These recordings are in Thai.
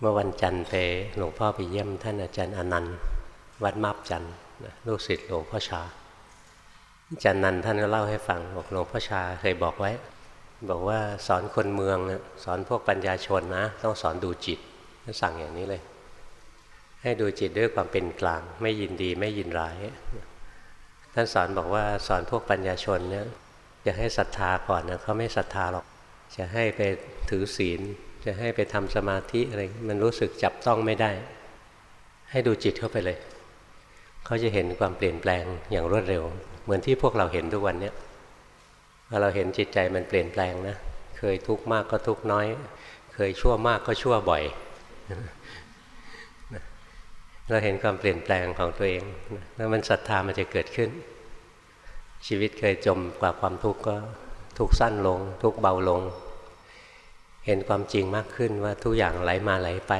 เมื่อวันจันทร์ไปหลวงพ่อไปเยี่ยมท่านอาจารย์อนันต์ วัดมาบจันทร์ลูกศิษย์หลวงพ่อชาอาจารย์นันท่านก็เล่าให้ฟังบอกหลวงพ่อชาเคยบอกไว้ บอกว่าสอนคนเมืองสอนพวกปัญญาชนนะ ต้องสอนดูจิตท่านสั่งอย่างนี้เลย ให้ดูจิตด้วยความเป็นกลาง ไม่ยินดีไม่ยินร้ายท่านสอนบอกว่าสอนพวกปัญญาชนเนี่ยจะให้ศรัทธาก่อนนะเขาไม่ศรัทธาหรอก จะให้ไปถือศีล จะให้ไปทำสมาธิอะไรมันรู้สึกจับต้องไม่ได้ ให้ดูจิตเข้าไปเลย เขาจะเห็นความเปลี่ยนแปลงอย่างรวดเร็ว เหมือนที่พวกเราเห็นทุกวันเนี้พอเราเห็นจิตใจมันเปลี่ยนแปลงนะเคยทุกข์มากก็ทุกข์น้อย เคยชั่วมากก็ชั่วบ่อย เราเห็นความเปลี่ยนแปลงของตัวเอง แล้วมันศรัทธามันจะเกิดขึ้น ชีวิตเคยจมกว่าความทุกข์ก็ทุกสั้นลง ทุกเบาลง เห็นความจริงมากขึ้นว่าทุกอย่างไหลมาไหลไป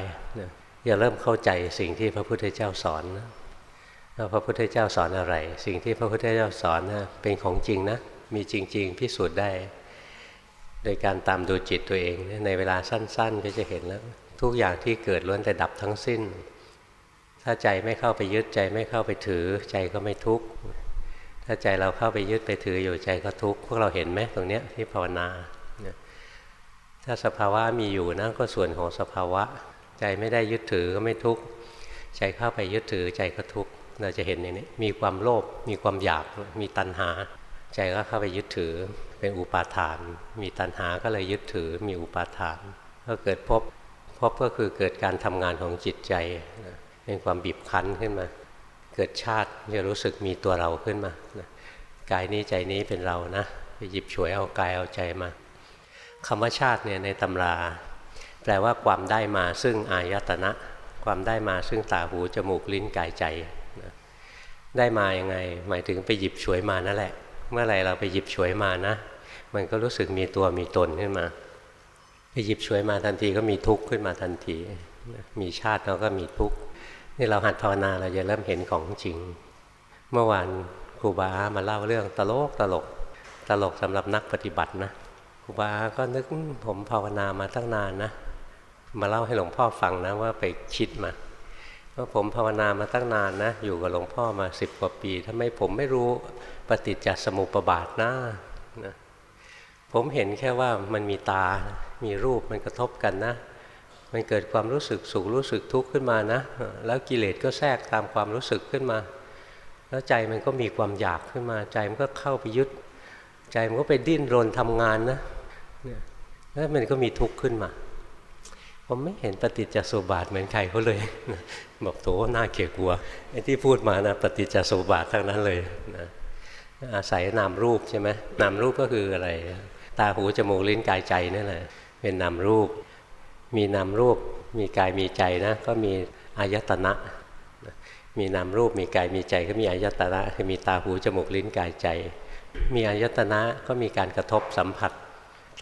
อย่าเริ่มเข้าใจสิ่งที่พระพุทธเจ้าสอนนะพระพุทธเจ้าสอนอะไร สิ่งที่พระพุทธเจ้าสอนนะเป็นของจริงนะ มีจริง ๆ พิสูจน์ได้ โดยการตามดูจิตตัวเอง ในเวลาสั้น ๆ ก็จะเห็นแล้ว ทุกอย่างที่เกิดล้วนแต่ดับทั้งสิ้น ถ้าใจไม่เข้าไปยึดใจไม่เข้าไปถือ ใจก็ไม่ทุกข์ ถ้าใจเราเข้าไปยึดไปถืออยู่ใจก็ทุกข์พวกเราเห็นไหมตรงเนี้ยที่ภาวนา ถ้าสภาวะมีอยู่นะก็ส่วนของสภาวะ ใจไม่ได้ยึดถือก็ไม่ทุกข์ใจเข้าไปยึดถือใจก็ทุกข์เราจะเห็นอย่างนี้มีความโลภมีความอยากมีตัณหา ใจก็เข้าไปยึดถือเป็นอุปาทาน มีตัณหาก็เลยยึดถือมีอุปาทาน ก็เกิดพบพบก็คือเกิดการทำงานของจิตใจเป็นความบีบคั้นขึ้นมา เกิดชาติจะรู้สึกมีตัวเราขึ้นมากายนี้ใจนี้เป็นเรานะไปหยิบฉวยเอากายเอาใจมา คำว่าชาติเนี่ยในตำรา แปลว่าความได้มาซึ่งอายตนะ ความได้มาซึ่งตาหูจมูกลิ้นกายใจได้มาอยังไง หมายถึงไปหยิบฉวยมานั่นแหละ เมื่อไรเราไปหยิบฉวยมานะ มันก็รู้สึกมีตัวมีตนขึ้นมา ไปหยิบฉวยมาทันทีก็มีทุกข์ขึ้นมาทันที มีชาติแล้วก็มีทุกข์นี่เราหัดภาวนาเราจะเริ่มเห็นของจริง เมื่อวานครูบามาเล่าเรื่องตลกตลกตลกสำหรับนักปฏิบัตินะ ครูบาก็นึกผมภาวนามาตั้งนานนะ มาเล่าให้หลวงพ่อฟังนะว่าไปคิดมาว่าผมภาวนามาตั้งนานนะ อยู่กับหลวงพ่อมาสิบกว่าปีทำไมผมไม่รู้ปฏิจจสมุปบาทนะนะ ผมเห็นแค่ว่ามันมีตา มีรูปมันกระทบกันนะ มันเกิดความรู้สึกสุขรู้สึกทุกข์ขึ้นมานะ แล้วกิเลสก็แทรกตามความรู้สึกขึ้นมา แล้วใจมันก็มีความอยากขึ้นมา ใจมันก็เข้าไปยึด ใจมันก็ไปดิ้นรนทำงานนะ แล้วมันก็มีทุกข์ขึ้นมา ผมไม่เห็นปฏิจจสุบาทเหมือนใครเขาเลย บอกโถน่าเกลียดกลัวไอ้ที่พูดมานะปฏิจจสุบาททั้งนั้นเลยนะอาศัยนามรูปใช่ไหมนามรูปก็คืออะไร ตาหูจมูกลิ้นกายใจนั่นแหละเป็นนามรูป มีนามรูป มีกายมีใจนะ ก็มีอายตนะ มีนามรูปมีกายมีใจก็มีอายตนะคือมีตาหูจมูกลิ้นกายใจ มีอายตนะก็มีการกระทบสัมผัส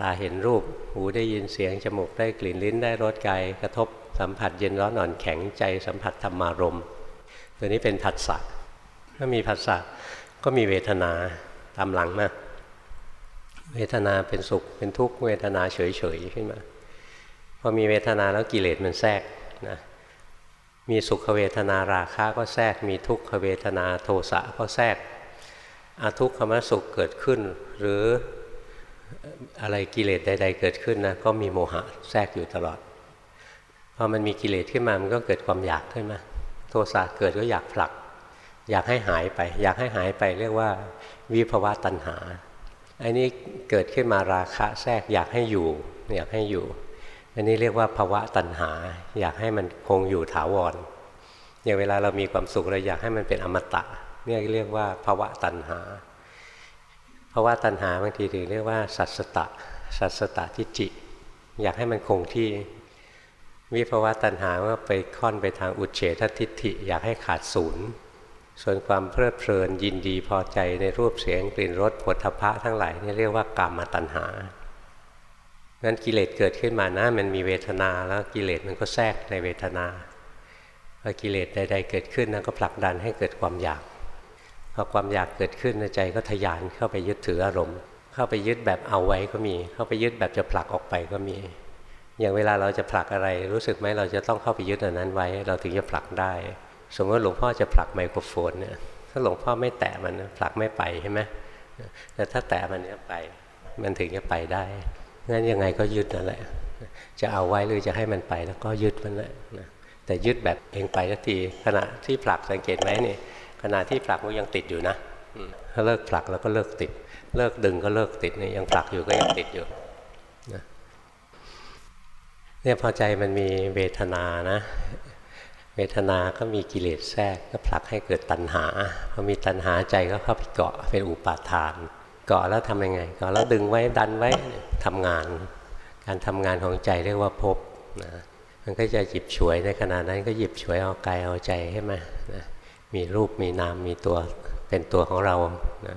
ตาเห็นรูป หูได้ยินเสียง จมูกได้กลิ่นลิ้นได้รสกายกระทบสัมผัสเย็นร้อนอ่อนแข็งใจสัมผัสธรรมารมตัวนี้เป็นผัสสะถ้ามีผัสสะก็มีเวทนาตามหลังนะเวทนาเป็นสุขเป็นทุกข์เวทนาเฉยๆขึ้นมาพอมีเวทนาแล้วกิเลสมันแทรกนะมีสุขเวทนาราคะก็แทรก มีทุกขเวทนาโทสะก็แทรกอาทุกขมสุขเกิดขึ้น หรือ อะไรกิเลสใด ๆ เกิดขึ้นนะก็มีโมหะแทรกอยู่ตลอดพอมันมีกิเลสขึ้นมามันก็เกิดความอยากขึ้นมาโทสะเกิดก็อยากผลัก อยากให้หายไป อยากให้หายไปเรียกว่า วิภวะตัณหาอันนี้เกิดขึ้นมาราคะแทรกอยากให้อยู่อยากให้อยู่อันนี้เรียกว่าภาวะตัณหา อยากให้มันคงอยู่ถาวรอย่างเวลาเรามีความสุขเราอยากให้มันเป็นอมตะเนี่ยเรียกว่าภาวะตัณหา ภาะวะตัณหาบางทีถึงเรียกว่า สัตสตะ สัตสตะทิจิ อยากให้มันคงที่ วิภาวะตัณหาว่าไปค่อนไปทางอุเฉททิฏฐิ อยากให้ขาดศูนย์ส่วนความเพลิดเพลินยินดีพอใจในรูปเสียงกลิ่นรสผลทพะทั้งหลายนี่เรียกว่ากรรมตัณหานั้นกิเลสเกิดขึ้นมานะมันมีเวทนาแล้วกิเลสมันก็แทรกในเวทนาพอกิเลสใด ๆ เกิดขึ้นนะก็ผลักดันให้เกิดความอยาก พอความอยากเกิดขึ้นในใจก็ทยานเข้าไปยึดถืออารมณ์ เข้าไปยึดแบบเอาไว้ก็มี เข้าไปยึดแบบจะผลักออกไปก็มี อย่างเวลาเราจะผลักอะไร รู้สึกไหมเราจะต้องเข้าไปยึดอันนั้นไว้ เราถึงจะผลักได้ สมมติหลวงพ่อจะผลักไมโครโฟนเนี่ยถ้าหลวงพ่อไม่แตะมันผลักไม่ไปใช่ไหมแต่ถ้าแตะมันจะไป มันถึงจะไปได้งั้นยังไงก็ยึดนั่นแหละ จะเอาไว้หรือจะให้มันไปแล้วก็ยึดมันแหละแต่ยึดแบบเองไปทันทีขณะที่ผลักสังเกตไหมนี่ ขณะที่ผลักมันยังติดอยู่นะถ้าเลิกผลักแล้วก็เลิกติด เลิกดึงก็เลิกติดนี่ยังผลักอยู่ก็ยังติดอยู่นะเนี่ยพอใจมันมีเวทนานะ เวทนาก็มีกิเลสแทรกก็ผลักให้เกิดตัณหาพอมีตัณหาใจก็เข้าไปเกาะเป็นอุปาทาน เกาะแล้วทำยังไงเกาะแล้วดึงไว้ดันไว้ทำงาน การทำงานของใจเรียกว่าภพนะมันก็จะหยิบฉวยในขณะนั้นก็หยิบฉวยเอากายเอาใจให้มานะ มีรูปมีนามมีตัวเป็นตัวของเรานะ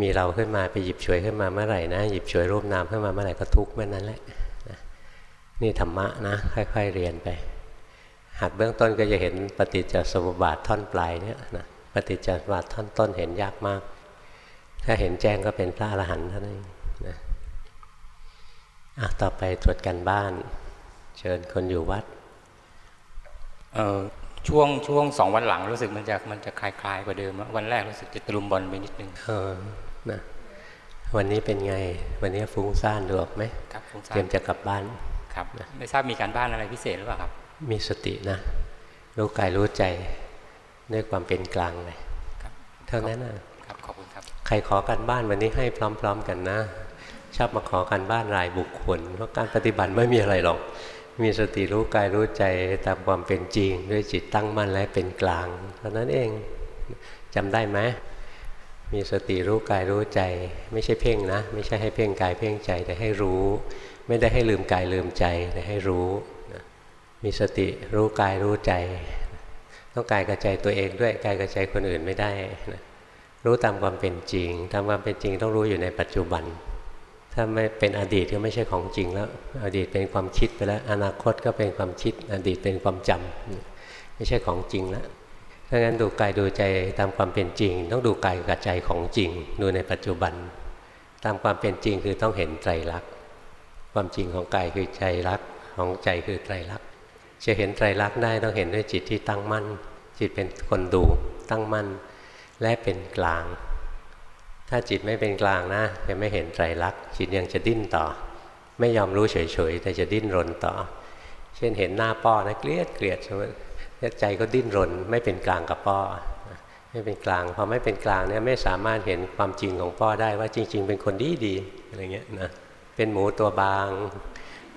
มีเราขึ้นมาไปหยิบฉวยขึ้นมาเมื่อไหร่นะหยิบฉวยรูปนามขึ้นมาเมื่อไหร่ก็ทุกข์เมื่อนั้นแหละนะนี่ธรรมะนะค่อยๆเรียนไป หัดเบื้องต้นก็จะเห็นปฏิจจสมุปบาทท่อนปลายเนี่ยนะปฏิจจสมุปบาทท่อนต้นเห็นยากมาก ถ้าเห็นแจ้งก็เป็นพระอรหันต์เท่านั้นนะอะต่อไปตรวจกันบ้าน เชิญคนอยู่วัด เออ ช่วงช่วงสองวันหลังรู้สึกมันจะมันจะคลายคลายกว่าเดิม วันแรกรู้สึกจะตรุมบอลไปนิดนึงเออนะวันนี้เป็นไง วันนี้ฟุ้งซ่านดูออกไหมครับฟุ้งซ่าเตรียมนจะกลับบ้านครับไม่ทราบมีการบ้านอะไรพิเศษหรือเปล่าครับ มีสตินะ รู้กายรู้ใจด้วยความเป็นกลางเลยครับเท่านั้นนะครับขอบคุณครับ ใครขอกันบ้านวันนี้ให้พร้อม ๆ กันนะ ชอบมาขอกันบ้านรายบุคคลเพราะการปฏิบัติไม่มีอะไรหรอก มีสติรู้กายรู้ใจตามความเป็นจริง ด้วยจิตตั้งมั่นและเป็นกลางเท่านั้นเองจำได้ไหมมีสติรู้กายรู้ใจ ไม่ใช่เพ่งนะ ไม่ใช่ให้เพ่งกายเพ่งใจแต่ให้รู้ ไม่ได้ให้ลืมกายลืมใจแต่ให้รู้นะมีสติรู้กายรู้ใจ ต้องกายกับใจตัวเองด้วยกายกับใจคนอื่นไม่ได้นะรู้ตามความเป็นจริงตามความเป็นจริงต้องรู้อยู่ในปัจจุบัน ถ้าไม่เป็นอดีตก็ไม่ใช่ของจริงแล้ว อดีตเป็นความคิดไปแล้ว อนาคตก็เป็นความคิด อดีตเป็นความจำไม่ใช่ของจริงแล้วถ้างั้นดูกายดูใจตามความเป็นจริง ต้องดูกายกับใจของจริง ดูในปัจจุบัน ตามความเป็นจริงคือต้องเห็นไตรลักษณ์ความจริงของกายคือใจรักของใจคือไตรลักษณ์จะเห็นไตรลักษณ์ได้ต้องเห็นด้วยจิตที่ตั้งมั่น จิตเป็นคนดูตั้งมั่น และเป็นกลาง ถ้าจิตไม่เป็นกลางนะจะไม่เห็นไตรลักษณ์จิตยังจะดิ้นต่อ ไม่ยอมรู้เฉยๆแต่จะดิ้นรนต่อ เช่นเห็นหน้าป้อนะเกลียดเกลียดใช่ไหมใจก็ดิ้นรนไม่เป็นกลางกับป้อไม่เป็นกลางพอไม่เป็นกลางเนี่ยไม่สามารถเห็นความจริงของป้อได้ว่าจริง ๆ เป็นคนดีดีอะไรเงี้ยนะเป็นหมูตัวบาง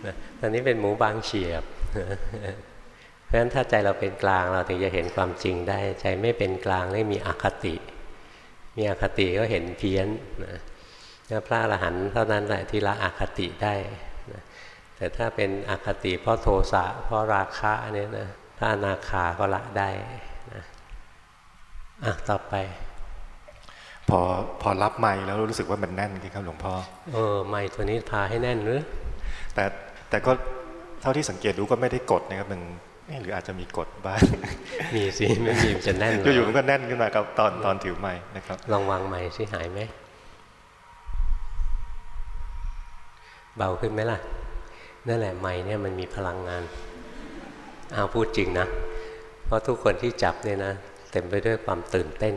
นะตอนนี้เป็นหมูบางเฉียบ เพราะฉะนั้นถ้าใจเราเป็นกลางเราถึงจะเห็นความจริงได้ ใจไม่เป็นกลางไม่มีอคติ มีอคติก็เห็นเพี้ยนนะพระอรหันต์เท่านั้นแหละที่ละอคติได้นะแต่ถ้าเป็นอคติเพราะโทสะเพราะราคะเนี่ยนะพระอนาคาก็ละได้นะอะต่อไป พอพอรับไม้แล้วรู้สึกว่ามันแน่นครับหลวงพ่อเออไม่ตัวนี้พาให้แน่นหรือแต่แต่ก็เท่าที่สังเกตดูก็ไม่ได้กดนะครับมันเอ๊ะ หรืออาจจะมีกดบ้าง มีสิ ไม่มีมันจะแน่นเหรอยู่ๆมันก็แน่นขึ้นมาครับตอนตอนถือไม้นะครับ ลองวางใหม่สิหายไหม เบาขึ้นไหมล่ะ นั่นแหละไม้เนี่ยมันมีพลังงาน เอาพูดจริงนะ เพราะทุกคนที่จับเนี่ยนะ เต็มไปด้วยความตื่นเต้น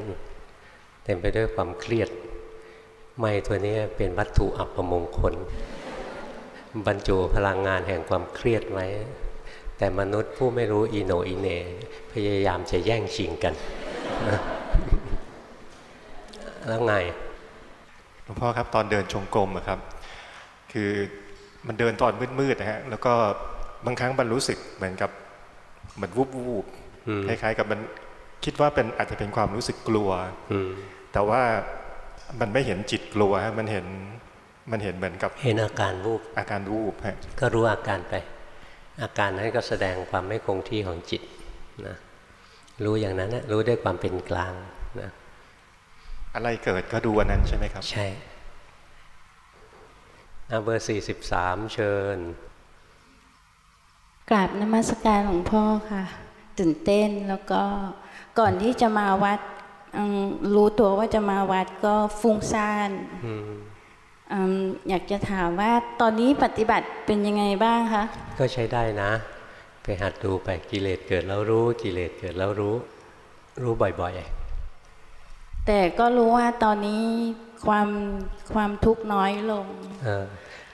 เต็มไปด้วยความเครียด ไม้ตัวนี้เป็นวัตถุอัปมงคล บรรจุพลังงานแห่งความเครียดไว้ แต่มนุษย์ผู้ไม่รู้อีโหนอีเหนพยายามจะแย่งชิงกัน แล้วไงหลวงพ่อครับตอนเดินชงกรมอะครับ คือมันเดินตอนมืดๆนะฮะแล้วก็บางครั้งมันรู้สึกเหมือนกับเหมือนวูบวูบๆอืมคล้ายๆ กับมันคิดว่าเป็นอาจจะเป็นความรู้สึกกลัวอืมแต่ว่ามันไม่เห็นจิตกลัวฮะมันเห็นมันเห็นเหมือนกับ เห็นอาการวูบอาการวูบฮะก็รู้อาการไป อาการนั้นก็แสดงความไม่คงที่ของจิตนะรู้อย่างนั้นนะรู้ด้วยความเป็นกลางนะอะไรเกิดก็ดูอันนั้นใช่ไหมครับ ใช่เอาเบอร์สี่สิบสามเชิญ กราบนมัสการหลวงพ่อค่ะ ตื่นเต้นแล้วก็ก่อนที่จะมาวัดอืมรู้ตัวว่าจะมาวัดก็ฟุ้งซ่าน อืมอืมอยากจะถามว่าตอนนี้ปฏิบัติเป็นยังไงบ้างคะ ก็ใช้ได้นะ ไปหัดดูไปกิเลสเกิดแล้วรู้กิเลสเกิดแล้วรู้ รู้บ่อยแต่ก็รู้ว่าตอนนี้ความความทุกข์น้อยลงๆเออ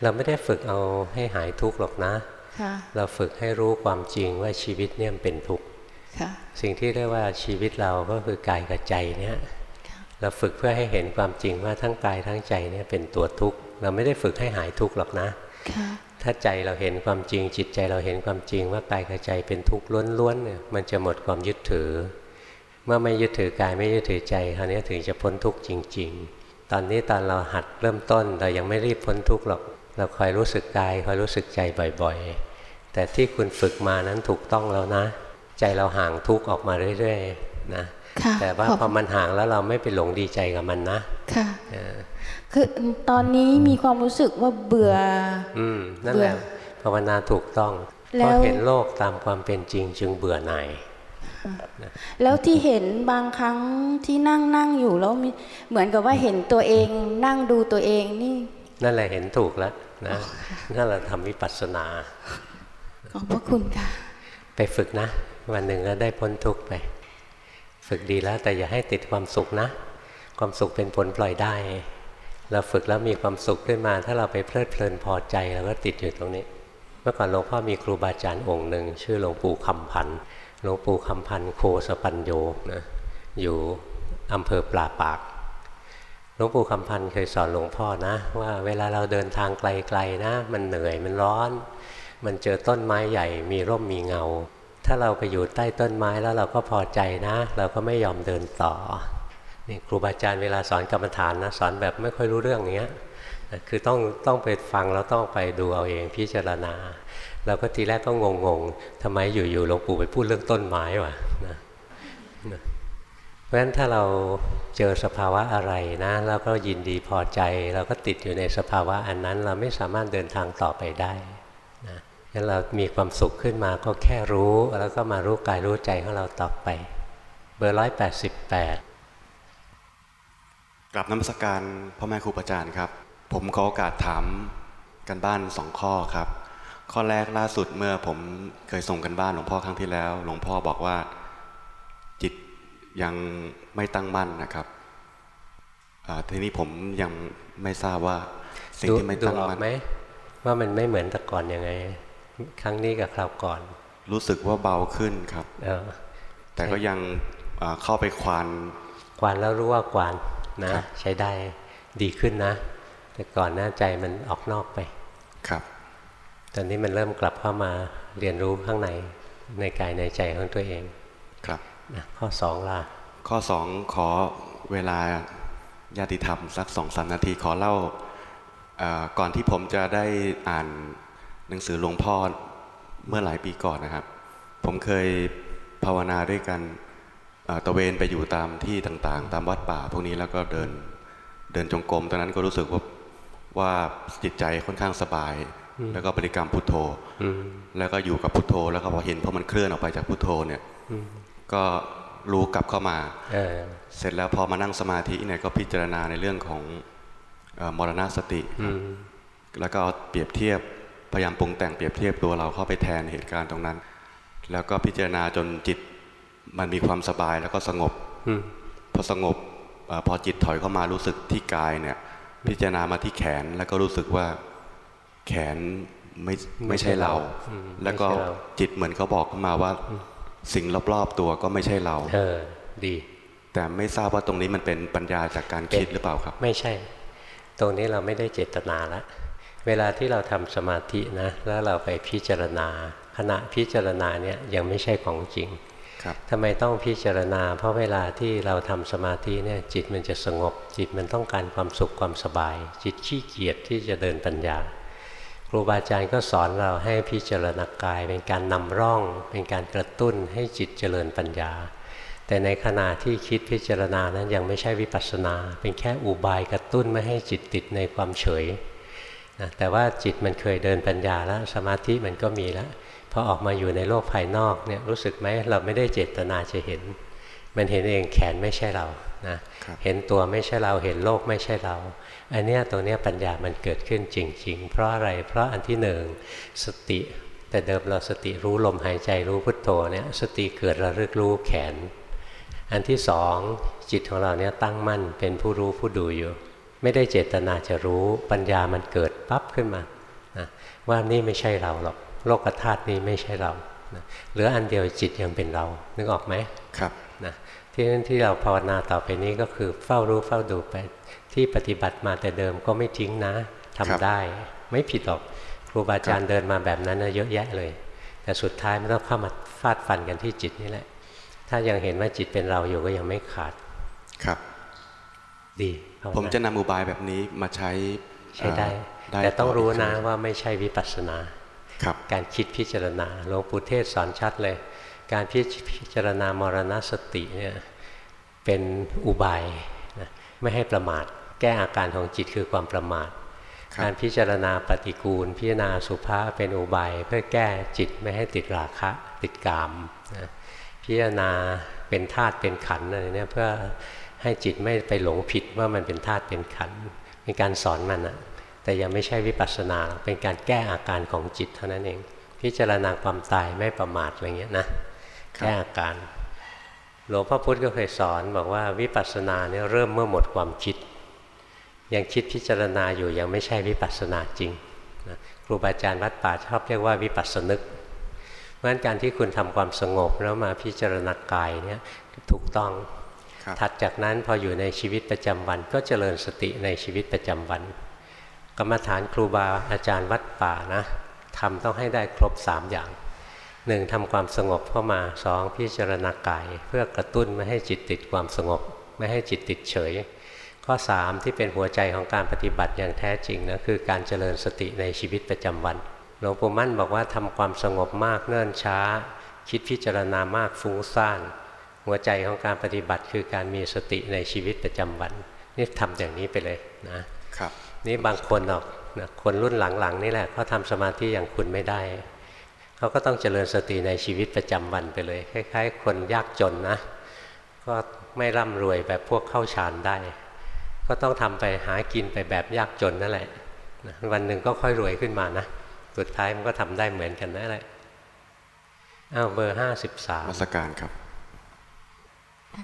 เราไม่ได้ฝึกเอาให้หายทุกข์หรอกนะค่ะเราฝึกให้รู้ความจริงว่าชีวิตเนี่ยมันเป็นทุกข์ค่ะสิ่งที่เรียกว่าชีวิตเราก็คือกายกับใจเนี่ยค่ะ เราฝึกเพื่อให้เห็นความจริงว่าทั้งกายทั้งใจเนี่ยเป็นตัวทุกข์ เราไม่ได้ฝึกให้หายทุกข์หรอกนะค่ะถ้าใจเราเห็นความจริง จิตใจเราเห็นความจริงว่ากายกับใจเป็นทุกข์ล้วนๆเนี่ยมันจะหมดความยึดถือ เมื่อไม่ยึดถือกายไม่ยึดถือใจคราวนี้ถึงจะพ้นทุกข์จริง ๆ ตอนนี้ตอนเราหัดเริ่มต้นเรายังไม่รีบพ้นทุกข์หรอก เราคอยรู้สึกกายคอยรู้สึกใจบ่อยๆ แต่ที่คุณฝึกมานั้นถูกต้องแล้วนะ ใจเราห่างทุกข์ออกมาเรื่อยๆ นะค่ะแต่ว่าขอบพอมันห่างแล้วเราไม่ไปหลงดีใจกับมันนะค่ะเออคือตอนนี้มีความรู้สึกว่าเบื่อ อืมนั่นแหละเบื่อภาวนาถูกต้องแล้เพวราะเห็นโลกตามความเป็นจริงจึงเบื่อหน่ายแล้วที่เห็นบางครั้งที่นั่งนั่งอยู่แล้วมีเหมือนกับว่าเห็นตัวเองนั่งดูตัวเองนี่ นั่นแหละเห็นถูกแล้วนะนั่นแหละทำวิปัสสนา ขอบพระคุณค่ะ ไปฝึกนะ วันหนึ่งก็ได้พ้นทุกข์ไป ฝึกดีแล้วแต่อย่าให้ติดความสุขนะ ความสุขเป็นผลปล่อยได้ เราฝึกแล้วมีความสุขขึ้นมา ถ้าเราไปเพลิดเพลินพอใจเราก็ติดอยู่ตรงนี้ เมื่อก่อนหลวงพ่อมีครูบาอาจารย์องค์หนึ่งชื่อหลวงปู่คำพันหลวงปู่คำพันโคสปัญโยนะอยู่อำเภอปลาปากหลวงปู่คำพันเคยสอนหลวงพ่อนะ ว่าเวลาเราเดินทางไกลๆนะ มันเหนื่อยมันร้อน มันเจอต้นไม้ใหญ่มีร่มมีเงา ถ้าเราไปอยู่ใต้ต้นไม้แล้วเราก็พอใจนะ เราก็ไม่ยอมเดินต่อนี่ครูบาอาจารย์เวลาสอนกรรมฐานนะสอนแบบไม่ค่อยรู้เรื่องอย่างเงี้ยคือต้องต้องไปฟังแล้วต้องไปดูเอาเองพิจารณาเราก็ทีแรกก็งงๆทำไมอยู่ๆหลวงปู่ไปพูดเรื่องต้นไม้วะนะนะเพราะฉะนั้นถ้าเราเจอสภาวะอะไรนะแล้วก็ยินดีพอใจ เราก็ติดอยู่ในสภาวะอันนั้น เราไม่สามารถเดินทางต่อไปได้ งั้นเรามีความสุขขึ้นมาก็แค่รู้ แล้วก็มารู้กายรู้ใจของเราต่อไป เบอร์ร้อยแปดสิบแปดกลับน้ำสการพ่อแม่ครูอาจารย์ครับ ผมขอโอกาสถามกันบ้านสองข้อครับ ข้อแรกล่าสุดเมื่อผมเคยส่งกันบ้านหลวงพ่อครั้งที่แล้ว หลวงพ่อบอกว่าจิตยังไม่ตั้งมั่นนะครับอ่าทีนี้ผมยังไม่ทราบว่าสิ่งดูที่ไม่ดูตั้งออกมั่นไหมว่ามันไม่เหมือนแต่ก่อนยังไง ครั้งนี้กับคราวก่อน รู้สึกว่าเบาขึ้นครับเออแต่ก็ยังอ่าเข้าไปควานกวานแล้วรู้ว่ากวานนะครับใช้ได้ดีขึ้นนะ แต่ก่อนหน้าใจมันออกนอกไปครับ ตอนนี้มันเริ่มกลับเข้ามาเรียนรู้ข้างในในกายในใจของตัวเองครับนะข้อสองล่ะข้อสองขอเวลาญาติธรรมสักสองสามนาทีขอเล่าเอ่อก่อนที่ผมจะได้อ่าน หนังสือหลวงพ่อเมื่อหลายปีก่อนนะครับ ผมเคยภาวนาด้วยกันเอ่อตะเวนไปอยู่ตามที่ต่างๆ ตามวัดป่า พวกนี้แล้วก็เดินเดินจงกรมตอนนั้นก็รู้สึกว่าว่าจิตใจค่อนข้างสบาย แล้วก็บริกรรมพุทโธอืมแล้วก็อยู่กับพุทโธ แล้วก็พอเห็นพอมันเคลื่อนออกไปจากพุทโธเนี่ยอืมก็รู้กลับเข้ามาเออเสร็จแล้วพอมานั่งสมาธิเนี่ยก็พิจารณาในเรื่องของเออมรณสติอืมแล้วก็เอาเปรียบเทียบพ ยายามปรุงแต่งเปรียบเทียบตัวเราเข้าไปแทนเหตุการณ์ตรงนั้น แล้วก็พิจารณาจนจิตมันมีความสบายแล้วก็สงบอืมพอสงบเออพอจิตถอยเข้ามารู้สึกที่กายเนี่ย พิจารณามาที่แขนแล้วก็รู้สึกว่าแขนไม่ไม่ใช่เราอืมแล้วก็ไม่ใช่เราจิตเหมือนเขาบอกเข้ามาว่า สิ่งรอบๆตัวก็ไม่ใช่เรา เออ ดี แต่ไม่ทราบว่าตรงนี้มันเป็นปัญญาจากการคิดหรือเปล่าครับ ไม่ใช่ ตรงนี้เราไม่ได้เจตนาละ เวลาที่เราทำสมาธินะแล้วเราไปพิจารณา ขณะพิจารณาเนี่ยยังไม่ใช่ของจริงครับทำไมต้องพิจารณา เพราะเวลาที่เราทำสมาธิเนี่ยจิตมันจะสงบ จิตมันต้องการความสุขความสบาย จิตขี้เกียจที่จะเดินปัญญา ครูบาอาจารย์ก็สอนเราให้พิจารณากาย เป็นการนำร่อง เป็นการกระตุ้นให้จิตเจริญปัญญา แต่ในขณะที่คิดพิจารณานั้นยังไม่ใช่วิปัสสนา เป็นแค่อุบายกระตุ้นไม่ให้จิตติดในความเฉย นะแต่ว่าจิตมันเคยเดินปัญญาแล้วสมาธิมันก็มีแล้วพอออกมาอยู่ในโลกภายนอกเนี่ยรู้สึกไหมเราไม่ได้เจตนาจะเห็น มันเห็นเองแขนไม่ใช่เรานะครับเห็นตัวไม่ใช่เราเห็นโลกไม่ใช่เราอันเนี้ยตรงเนี้ยปัญญามันเกิดขึ้นจริง ๆ เพราะอะไรเพราะอันที่หนึ่งสติ แต่เดิมเราสติรู้ลมหายใจรู้พุทโธเนี่ยสติเกิดระลึกรู้แขน อันที่สองจิตของเราเนี่ยตั้งมั่นเป็นผู้รู้ผู้ดูอยู่ ไม่ได้เจตนาจะรู้ปัญญามันเกิดปั๊บขึ้นมานะว่านี่ไม่ใช่เราหรอกโลกธาตุนี้ไม่ใช่เรานะเหลืออันเดียวจิตยังเป็นเรา นึกออกไหมครับนะที่นั้นที่เราภาวนาต่อไปนี้ก็คือเฝ้ารู้เฝ้าดูไป ที่ปฏิบัติมาแต่เดิมก็ไม่ทิ้งนะทำได้ ไม่ผิดหรอกครูบาอาจารย์เดินมาแบบนั้นนะเยอะแยะเลย แต่สุดท้ายมันต้องเข้ามาฟาดฟันกันที่จิตนี่แหละ ถ้ายังเห็นว่าจิตเป็นเราอยู่ก็ยังไม่ขาดครับ ดีภาวนา ผมจะนำอุบายแบบนี้มาใช้ใช้ได้เอ่อแต่ต้องรู้กนะคงว่าไม่ใช่วิปัสสนาครับการคิดพิจารณาหลวงปู่เทศสอนชัดเลย การพิพิจารณามรณสติเนี่ยเป็นอุบายนะไม่ให้ประมาท แก้อาการของจิตคือความประมาทครับการพิจารณาปฏิกูล พิจารณาสุภาษเป็นอุบายเพื่อแก้จิตไม่ให้ติดราคะ ติดกามนะพิจารณาเป็นธาตุเป็นขันธ์อะไรเนี่ยเพื่อ ให้จิตไม่ไปหลงผิดว่ามันเป็นธาตุเป็นขันธ์เป็นการสอนมันอะแต่ยังไม่ใช่วิปัสสนาหรอกเป็นการแก้อาการของจิตเท่านั้นเอง พิจารณาความตายไม่ประมาทอะไรเงี้ยนะแก้อาการหลวงพ่อพุธก็เคยสอนบอกว่าวิปัสสนาเนี่ยเริ่มเมื่อหมดความคิด ยังคิดพิจารณาอยู่ยังไม่ใช่วิปัสสนาจริงนะครูบาอาจารย์วัดป่าชอบเรียกว่าวิปัสสนึก เพราะฉะนั้นการที่คุณทำความสงบแล้วมาพิจารณากายเนี่ยถูกต้องครับ ถัดจากนั้นพออยู่ในชีวิตประจำวัน ก็เจริญสติในชีวิตประจำวัน กรรมฐานครูบาอาจารย์วัดป่านะทำต้องให้ได้ครบสามอย่างหนึ่งทำความสงบเข้ามาสองพิจารณากาย เพื่อกระตุ้นไม่ให้จิตติดความสงบ ไม่ให้จิตติดเฉย ข้อสามที่เป็นหัวใจของการปฏิบัติอย่างแท้จริงนะคือการเจริญสติในชีวิตประจำวันหลวงปู่มั่นบอกว่าทำความสงบมากเนิ่นช้า คิดพิจารณามากฟุ้งซ่าน หัวใจของการปฏิบัติคือการมีสติในชีวิตประจำวัน นี่ทำอย่างนี้ไปเลยนะครับ นี่บางคนหรอกนะคนรุ่นหลังๆนี่แหละเขาทำสมาธิอย่างคุณไม่ได้เขาก็ต้องเจริญสติในชีวิตประจำวันไปเลยคล้ายๆ คนยากจนนะ ก็ไม่ร่ำรวยแบบพวกเข้าฌานได้ ก็ต้องทำไปหากินไปแบบยากจนนั่นแหละนะวันหนึ่งก็ค่อยรวยขึ้นมานะสุดท้ายมันก็ทำได้เหมือนกันนั่นแหละอ้าวเบอร์ห้าสิบสามมาสการครับ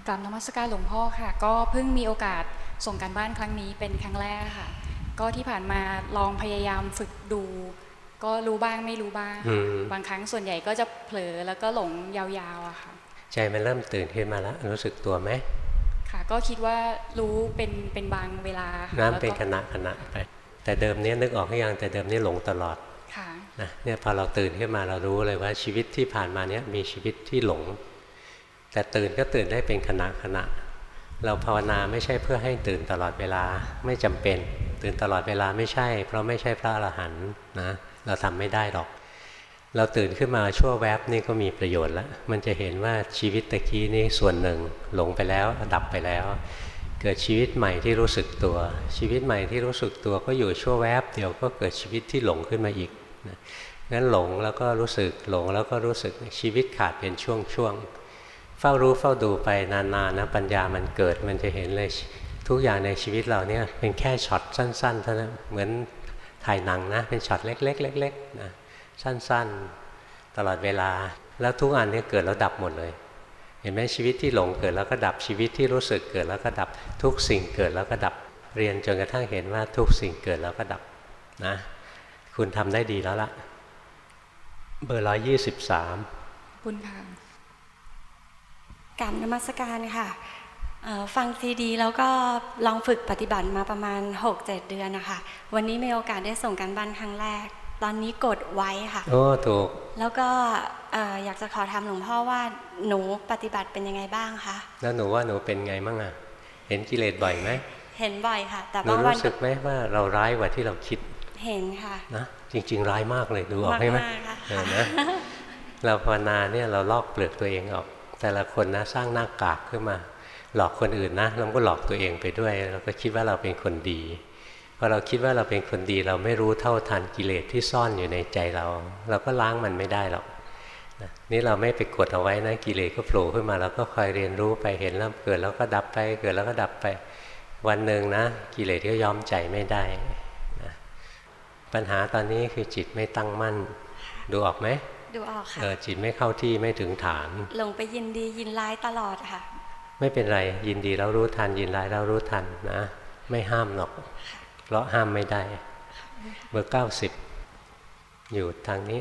กลับนมัสการหลวงพ่อค่ะ ก็เพิ่งมีโอกาสส่งการบ้านครั้งนี้เป็นครั้งแรกค่ะ ก็ที่ผ่านมาลองพยายามฝึกดู ก็รู้บ้างไม่รู้บ้างอืมบางครั้งส่วนใหญ่ก็จะเผลอแล้วก็หลงยาวๆอะค่ะ ใจมันเริ่มตื่นขึ้นมาแล้ว รู้สึกตัวไหมค่ะ ก็คิดว่ารู้เป็นเป็นบางเวลาค่ะน้ำเป็นแล้วขก็ณะขณะไป แต่เดิมเนี้ยนึกออกหรือยังแต่เดิมนี้หลงตลอดค่ะนะเนี่ยพอเราตื่นขึ้นมาเรารู้เลยว่าชีวิตที่ผ่านมาเนี้ยมีชีวิตที่หลง แต่ตื่นก็ตื่นได้เป็นขณะขณะ เราภาวนาไม่ใช่เพื่อให้ตื่นตลอดเวลาไม่จำเป็น ตื่นตลอดเวลาไม่ใช่ เพราะไม่ใช่พระอรหันต์นะเราทำไม่ได้หรอก เราตื่นขึ้นมาชั่วแวบนี่ก็มีประโยชน์แล้ว มันจะเห็นว่าชีวิตตะกี้นี่ส่วนหนึ่งหลงไปแล้วดับไปแล้ว เกิดชีวิตใหม่ที่รู้สึกตัว ชีวิตใหม่ที่รู้สึกตัวก็อยู่ชั่วแวบเดียวก็เกิดชีวิตที่หลงขึ้นมาอีกนะงั้นหลงแล้วก็รู้สึกหลงแล้วก็รู้สึกชีวิตขาดเป็นช่วงๆ เฝ้ารู้เฝ้าดูไปนานๆนะปัญญามันเกิดมันจะเห็นเลยทุกอย่างในชีวิตเราเนี่ยเป็นแค่ช็อตสั้นๆเท่านั้นเหมือนถ่ายหนังนะเป็นช็อตเล็กๆเล็กๆนะสั้นๆ ตลอดเวลาแล้วทุกอันเนี้เกิดแล้วดับหมดเลย เห็นไหมชีวิตที่หลงเกิดแล้วก็ดับชีวิตที่รู้สึกเกิดแล้วก็ดับทุกสิ่งเกิดแล้วก็ดับเรียนจนกระทั่งเห็นว่าทุกสิ่งเกิดแล้วก็ดับนะคุณทำได้ดีแล้วล่ะเบอร์ร้อยยี่สิบสามคุณค่ะ กรรมนมัสการค่ะเอ่อฟังซีดีแล้วก็ลองฝึกปฏิบัติมาประมาณ 6-7 เดือนนะคะ วันนี้มีโอกาสได้ส่งการบ้านครั้งแรก ตอนนี้กดไว้ค่ะโอ้ถูก แล้วก็เอ่ออยากจะขอถามหลวงพ่อว่าหนูปฏิบัติเป็นยังไงบ้างคะ แล้วหนูว่าหนูเป็นไงมั่งอะเห็นกิเลสบ่อยไหม เห็นบ่อยค่ะ แต่หนูบางวันรู้สึกไหมว่าเราร้ายกว่าที่เราคิด เห็นค่ะ นะจริง ๆ ร้ายมากเลยดูออกใช่ไหมมากๆค่ะเออนะเราภาวนาเนี่ยเราลอกเปลือกตัวเองออก แต่ละคนนะสร้างหน้ากากขึ้นมา หลอกคนอื่นนะแล้วก็หลอกตัวเองไปด้วย เราก็คิดว่าเราเป็นคนดีพอเราคิดว่าเราเป็นคนดี เราไม่รู้เท่าทันกิเลสที่ซ่อนอยู่ในใจเรา เราก็ล้างมันไม่ได้หรอกนี่เราไม่ไปกดเอาไว้นะกิเลสก็โผล่ขึ้นมาเราก็คอยเรียนรู้ไปเห็นแล้วเกิดแล้วก็ดับไป เกิดแล้วก็ดับไปวันหนึ่งนะกิเลสก็ยอมใจไม่ได้นะปัญหาตอนนี้คือจิตไม่ตั้งมั่น ดูออกไหม ดูออกค่ะเออจิตไม่เข้าที่ไม่ถึงฐาน หลงไปยินดียินร้ายตลอดค่ะ ไม่เป็นไรยินดีแล้วรู้ทัน ยินร้ายแล้วรู้ทันนะ ไม่ห้ามหรอก เพราะห้ามไม่ได้ เบอร์เก้าสิบอยู่ทางนี้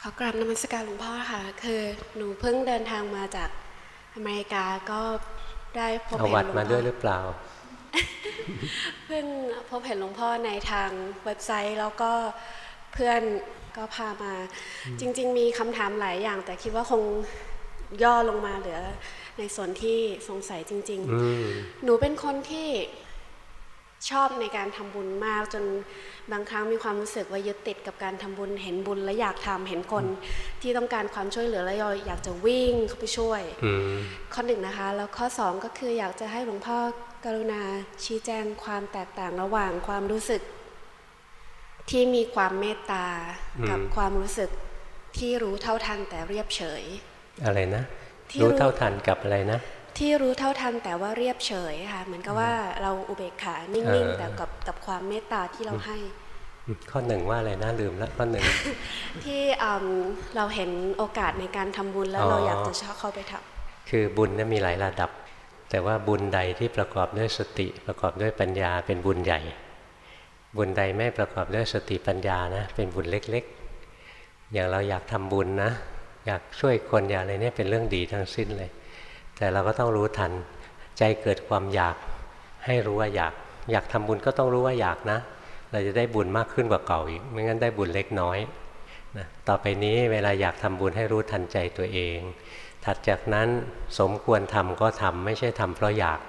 ขอกราบนมัสการหลวงพ่อค่ะ คือหนูเพิ่งเดินทางมาจากอเมริกาก็ได้พบเอาเห็นวัดหลวงมาพ่ด้วยอหรือเปล่า เพิ่งพบเห็นหลวงพ่อในทางเว็บไซต์ แล้วก็เพื่อน ก็พามา จริง ๆ มีคำถามหลายอย่าง แต่คิดว่าคงย่อลงมาเหลือในส่วนที่สงสัยจริงอืมๆหนูเป็นคนที่ชอบในการทำบุญมากจนบางครั้งมีความรู้สึกว่ายึดติดกับการทำบุญเห็นบุญแล้วอยากทำเห็นคนที่ต้องการความช่วยเหลือแล้วอยากจะวิ่งเข้าไปช่วยอืมข้อหนึ่งนะคะ แล้วข้อสองก็คืออยากจะให้หลวงพ่อกรุณาชี้แจงความแตกต่างระหว่างความรู้สึก ที่มีความเมตตากับความรู้สึกที่รู้เท่าทันแต่เรียบเฉย อะไรนะที่รู้รู้เท่าทันกับอะไรนะ ที่รู้เท่าทันแต่ว่าเรียบเฉยค่ะเหมือนกับว่าเราอุเบกขานิ่งเออๆแต่กับกับความเมตตาที่เราให้อืมข้อหนึ่งว่าอะไรนะลืมแล้วข้อหนึ่งที่อืมเราเห็นโอกาสในการทำบุญแล้วอ๋อเราอยากจะเข้าไปทำคือบุญนั้นมีหลายระดับ แต่ว่าบุญใดที่ประกอบด้วยสติประกอบด้วยปัญญาเป็นบุญใหญ่ บุญใดไม่ประกอบด้วยสติปัญญานะ เป็นบุญเล็กๆ อย่างเราอยากทำบุญนะ อยากช่วยคนอยากอะไรเนี่ยเป็นเรื่องดีทั้งสิ้นเลย แต่เราก็ต้องรู้ทัน ใจเกิดความอยากให้รู้ว่าอยาก อยากทำบุญก็ต้องรู้ว่าอยากนะ เราจะได้บุญมากขึ้นกว่าเก่าอีก ไม่งั้นได้บุญเล็กน้อยนะต่อไปนี้เวลาอยากทำบุญให้รู้ทันใจตัวเอง ถัดจากนั้นสมควรทำก็ทำไม่ใช่ทำเพราะอยาก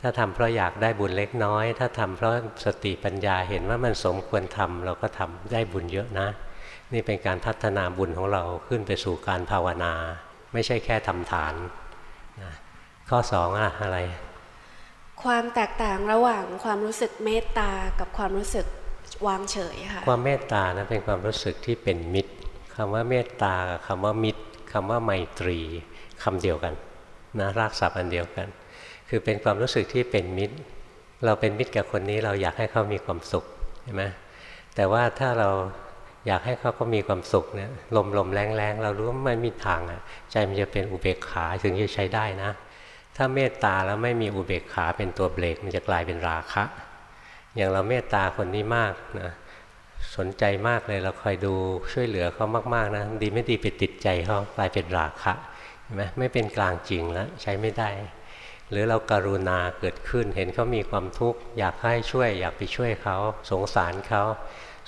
ถ้าทำเพราะอยากได้บุญเล็กน้อย ถ้าทำเพราะสติปัญญาเห็นว่ามันสมควรทำเราก็ทำได้บุญเยอะนะ นี่เป็นการพัฒนาบุญของเราขึ้นไปสู่การภาวนา ไม่ใช่แค่ทำฐานนะข้อสองอะอะไร ความแตกต่างระหว่างความรู้สึกเมตตากับความรู้สึกวางเฉยค่ะความเมตตานะเป็นความรู้สึกที่เป็นมิตรคำว่าเมตตากับคำว่ามิตรคำว่าไมตรีคำเดียวกันนะรากศัพท์อันเดียวกัน คือเป็นความรู้สึกที่เป็นมิตร เราเป็นมิตรกับคนนี้เราอยากให้เขามีความสุขใช่ไหมแต่ว่าถ้าเราอยากให้เขาก็มีความสุขเนี่ยลมลมแรงแรงเรารู้ว่าไม่มีทางอะใจมันจะเป็นอุเบกขาถึงจะใช้ได้นะ ถ้าเมตตาแล้วไม่มีอุเบกขาเป็นตัวเบรกมันจะกลายเป็นราคะ อย่างเราเมตตาคนนี้มากนะสนใจมากเลยเราคอยดูช่วยเหลือเขามากๆนะดีไม่ดีไปติดใจเขากลายเป็นราคะเห็นไหมไม่เป็นกลางจริงแล้วใช้ไม่ได้ หรือเราการุณาเกิดขึ้น เห็นเขามีความทุกข์อยากให้ช่วย อยากไปช่วยเขา สงสารเขา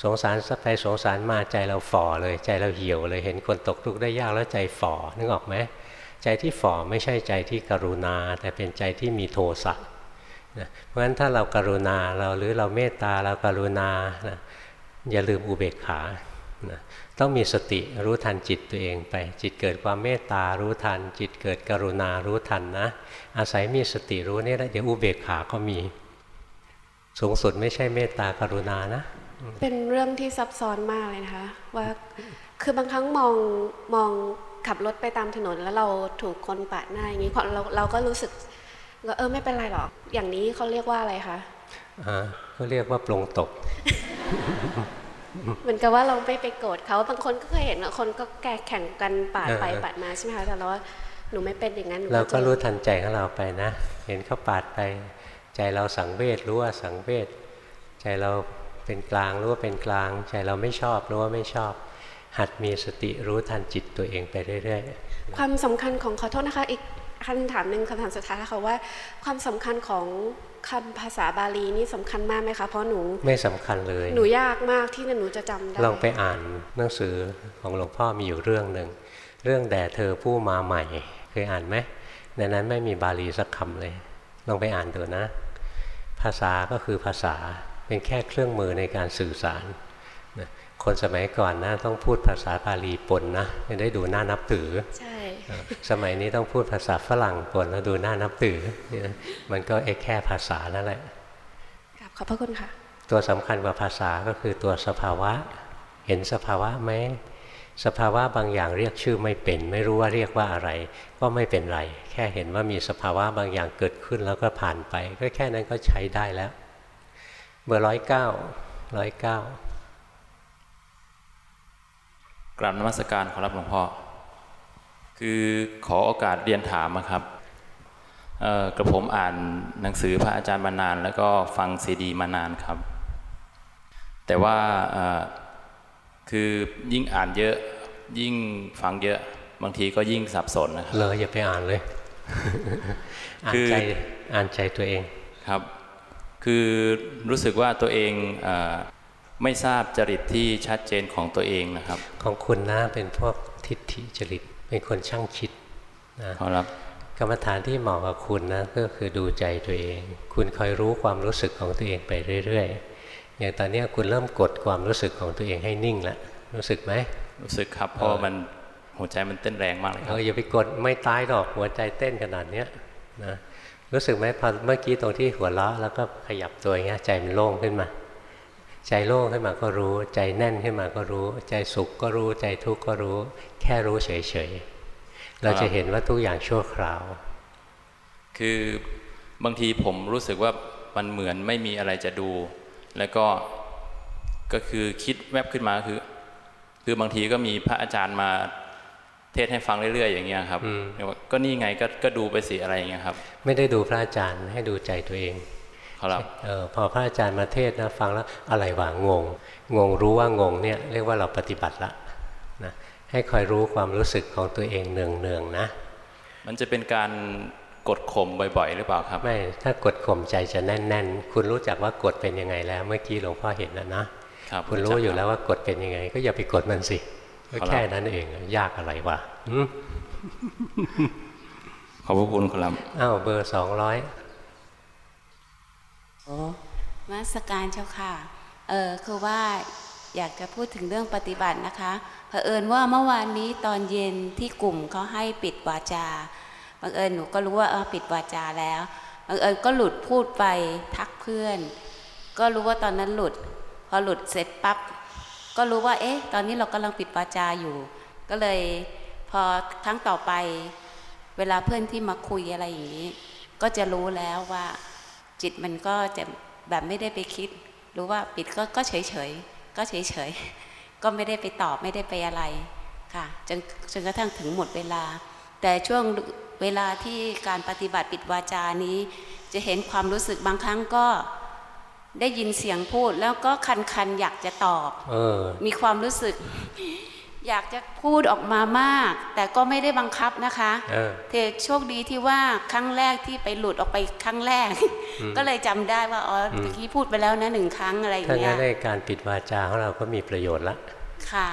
สงสารสักไปสงสารมาใจเราฝ่อเลยใจเราเหี่ยวเลยเห็นคนตกทุกข์ได้ยากแล้วใจฝ่อนึกออกไหมใจที่ฝ่อไม่ใช่ใจที่กรุณา แต่เป็นใจที่มีโทสะนะเพราะฉะนั้นถ้าเราการุณาเราหรือเราเมตตาเราการุณานะอย่าลืมอุเบกขา นะต้องมีสติรู้ทันจิตตัวเองไป จิตเกิดความเมตตารู้ทัน จิตเกิดกรุณารู้ทันนะ อาศัยมีสติรู้นี่แล้วเดี๋ยวอุเบกขาก็มี สูงสุดไม่ใช่เมตตากรุณานะ เป็นเรื่องที่ซับซ้อนมากเลยนะคะว่าคือบางครั้งมองมองขับรถไปตามถนนแล้วเราถูกคนปาดหน้าอย่างนี้เราเราก็รู้สึกว่าเออไม่เป็นไรหรอก อย่างนี้เขาเรียกว่าอะไรคะอ่าก็เรียกว่าปลงตก เหมือนกับว่าเราไม่ไปโกรธเขาบางคนก็เคยเห็นว่าคนก็แกแข่งกันปาดไปเออปาดมาใช่ไหมคะแต่เราว่าหนูไม่เป็นอย่างนั้นหนูเราก็จะรู้ทันใจของเราไปนะ เห็นเขาปาดไป ใจเราสังเวชรู้ว่าสังเวชใจเราเป็นกลางรู้ว่าเป็นกลาง ใจเราไม่ชอบรู้ว่าไม่ชอบ หัดมีสติรู้ทันจิตตัวเองไปเรื่อยความสำคัญของขอโทษนะคะอีกคำถามหนึ่งคำถามสุดท้ายค่ะว่า ความสำคัญของ คำภาษาบาลีนี่สำคัญมากไหมคะเพราะหนูๆไม่สำคัญเลย หนูยากมากที่หนูจะจำได้ลองไปอ่านหนังสือของหลวงพ่อมีอยู่เรื่องหนึ่งเรื่องแด่เธอผู้มาใหม่เคยอ่านไหมในนั้นไม่มีบาลีสักคำเลย ลองไปอ่านดูนะ ภาษาก็คือภาษาเป็นแค่เครื่องมือในการสื่อสารนะ คนสมัยก่อนนะต้องพูดภาษาบาลีปนนะจะได้ดูน่านับถือ ใช่ สมัยนี้ต้องพูดภาษาฝรั่งปนแล้วดูน่านับถือเนี่ยมันก็แค่ภาษานั่นแหละกราบขอบพระคุณค่ะ ตัวสำคัญกว่าภาษาก็คือตัวสภาวะ เห็นสภาวะไหมสภาวะบางอย่างเรียกชื่อไม่เป็น ไม่รู้ว่าเรียกว่าอะไร ก็ไม่เป็นไร แค่เห็นว่ามีสภาวะบางอย่างเกิดขึ้นแล้วก็ผ่านไป ก็แค่นั้นก็ใช้ได้แล้ว เบอร์ร้อยเก้าร้อยเก้า กราบนมัสการขอรับหลวงพ่อ คือขอโอกาสเรียนถามนะครับกระผมอ่านหนังสือพระอาจารย์มานาน แล้วก็ฟังซีดีมานานครับ แต่ว่าคือยิ่งอ่านเยอะยิ่งฟังเยอะบางทีก็ยิ่งสับสนนะครับเลยอย่าไปอ่านเลยอ่านใจอ่านใจตัวเองครับ คือรู้สึกว่าตัวเอง ไม่ทราบจริตที่ชัดเจนของตัวเองนะครับ ของคุณนะเป็นพวกทิฏฐิจริต เป็นคนช่างคิดนะครับกรรมฐานที่เหมาะกับคุณนะก็คือดูใจตัวเอง คุณคอยรู้ความรู้สึกของตัวเองไปเรื่อยๆอย่างตอนนี้คุณเริ่มกดความรู้สึกของตัวเองให้นิ่งแล้วรู้สึกไหมรู้สึกครับเพราะมันหัวใจมันเต้นแรงมากเลยครับเอออย่าไปกดไม่ตายหรอกหัวใจเต้นขนาดเนี้ยนะรู้สึกไหมพอเมื่อกี้ตรงที่หัวเราะแล้วก็ขยับตัวอย่างเงี้ยใจมันโล่งขึ้นมา ใจโล่งขึ้นมาก็รู้ ใจแน่นขึ้นมาก็รู้ ใจสุขก็รู้ ใจทุกข์ก็รู้ แค่รู้เฉยๆ เราจะเห็นว่าทุกอย่างชั่วคราว คือบางทีผมรู้สึกว่ามันเหมือนไม่มีอะไรจะดู แล้วก็ก็คือคิดแวบขึ้นมาคือ คือบางทีก็มีพระอาจารย์มาเทศให้ฟังเรื่อยๆ อย่างเงี้ยครับก็นี่ไงก็ก็ดูไปสิอะไรอย่างเงี้ยครับ ไม่ได้ดูพระอาจารย์ให้ดูใจตัวเอง ครับเออพอพระอาจารย์มาเทศนะฟังแล้วอะไรวะงง งงรู้ว่างงเนี่ยเรียกว่าเราปฏิบัติละนะให้คอยรู้ความรู้สึกของตัวเองเนืองๆนะ มันจะเป็นการกดข่มบ่อยๆ หรือเปล่าครับไม่ถ้ากดข่มใจจะแน่น ๆ คุณรู้จักว่ากดเป็นยังไงแล้ว เมื่อกี้หลวงพ่อเห็นแล้วนะคุณรู้อยู่แล้วว่ากดเป็นยังไง ก็อย่าไปกดมันสิก็แค่นั้นเองยากอะไรวะขอบพระคุณครับอ้าวเบอร์สองร้อยโอ้ มาสการเจ้าค่ะ เออคือว่าอยากจะพูดถึงเรื่องปฏิบัตินะคะเผอิญว่าเมื่อวานนี้ตอนเย็นที่กลุ่มเขาให้ปิดวาจาบังเอิญหนูก็รู้ว่าเออปิดวาจาแล้วบังเอิญก็หลุดพูดไปทักเพื่อน ก็รู้ว่าตอนนั้นหลุด พอหลุดเสร็จปับ๊บก็รู้ว่า เอ๊ะ ตอนนี้เรากำลังปิดวาจาอยู่ ก็เลยพอครั้งต่อไป เวลาเพื่อนที่มาคุยอะไรอย่างนี้ ก็จะรู้แล้วว่า จิตมันก็จะแบบไม่ได้ไปคิด รู้ว่าปิดก็ก็เฉยเฉยก็เฉยเฉยก็ไม่ได้ไปตอบไม่ได้ไปอะไรค่ะจนจนกระทั่งถึงหมดเวลา แต่ช่วงเวลาที่การปฏิบัติปิดวาจานี้ จะเห็นความรู้สึกบางครั้งก็ได้ยินเสียงพูดแล้วก็คันคันอยากจะตอบออมีความรู้สึก อยากจะพูดออกมามาก แต่ก็ไม่ได้บังคับนะคะเทโชคดีที่ว่าครั้งแรกที่ไปหลุดออกไปครั้งแรก ก็เลยจำได้ว่าอ๋อเมื่อกี้พูดไปแล้วนะหนึ่งครั้งอะไรอย่างเงี้ยถ้างั้นในการปิดวาจาของเราก็มีประโยชน์ละค่ะ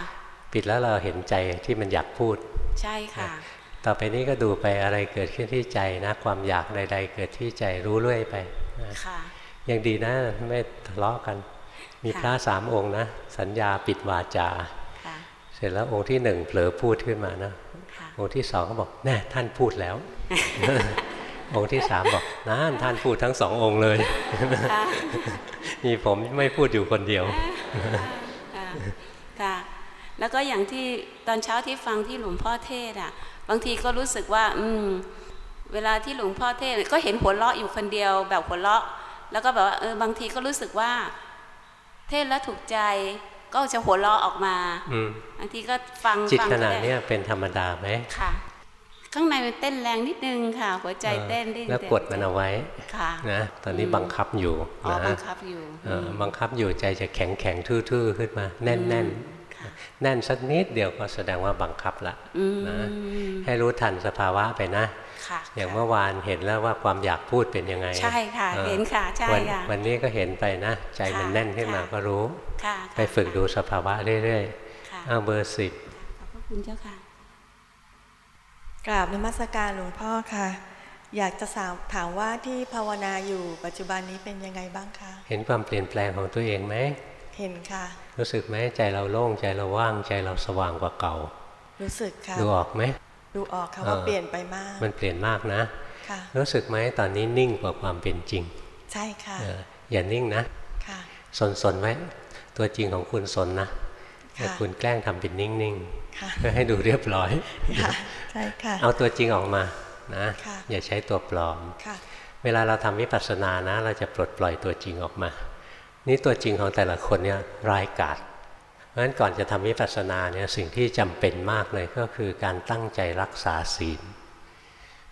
ปิดแล้วเราเห็นใจที่มันอยากพูด ใช่ค่ะ ต่อไปนี้ก็ดูไปอะไรเกิดขึ้นที่ใจนะ ความอยากใด ๆ เกิดที่ใจรู้เรื่อยไปค่ะยังดีนะไม่ทะเลาะกัน มีพระสามองค์นะ สัญญาปิดวาจา เสร็จแล้วองค์ที่หนึ่งเผลอพูดขึ้นมานะองค์ที่สองก็บอกแน่ท่านพูดแล้ว องค์ที่สามบอกนั่นท่านพูดทั้งสององค์เลยมีผมไม่พูดอยู่คนเดียวค่ะแล้วก็อย่างที่ตอนเช้าที่ฟังที่หลวงพ่อเทศอะ บางทีก็รู้สึกว่า อืม เวลาที่หลวงพ่อเทศก็เห็นหัวเราะอยู่คนเดียว แบบหัวเราะ แล้วก็แบบว่าเออบางทีก็รู้สึกว่า เทศแล้วถูกใจ ก็จะหัวเราะออกมาบางทีก็ฟังจิตขนาดนี้เป็นธรรมดาไหมค่ะ ข้างในมันเต้นแรงนิดนึงค่ะ หัวใจเต้นดิ้นแล้วกดมันเอาไว้ค่ะนะตอนนี้บังคับอยู่นะบังคับอยู่บังคับอยู่ใจจะแข็งแข็งทื่อๆขึ้นมา แน่นแน่นแน่นสักนิดเดียวก็แสดงว่าบังคับละนะให้รู้ทันสภาวะไปนะ อย่างเมื่อวานเห็นแล้วว่าความอยากพูดเป็นยังไง ใช่ค่ะ เห็นค่ะใช่ค่ะวันนี้ก็เห็นไปนะ ใจมันแน่นขึ้นมาก็รู้ ไปฝึกดูสภาวะเรื่อยๆอ้าเบอร์สิบขอบคุณเจ้าค่ะกราบนมัสการหลวงพ่อค่ะ อยากจะถามว่าที่ภาวนาอยู่ปัจจุบันนี้เป็นยังไงบ้างคะ เห็นความเปลี่ยนแปลงของตัวเองไหมเห็นค่ะ รู้สึกไหมใจเราโล่งใจเราว่างใจเราสว่างกว่าเก่า รู้สึกค่ะ ดูออกไหม ดูออกค่ะว่าเปลี่ยนไปมาก มันเปลี่ยนมากนะรู้สึกไหมตอนนี้นิ่งกว่าความเป็นจริง ใช่ค่ะอย่านิ่งนะค่ะสนสนไว้ตัวจริงของคุณสนนะแต่คุณแกล้งทำเป็นนิ่งค่ะๆเพื่อให้ดูเรียบร้อยค่ะใช่ค่ะเอาตัวจริงออกมานะค่ะอย่าใช้ตัวปลอมค่ะเวลาเราทำวิปัสสนานะ เราจะปลดปล่อยตัวจริงออกมา นี่ตัวจริงของแต่ละคนเนี่ยร้ายกาจเพ ราะฉะนั้นก่อนจะทำวิปัสสนาเนี่ยสิ่งที่จำเป็นมากเลยก็คือการตั้งใจรักษาศีล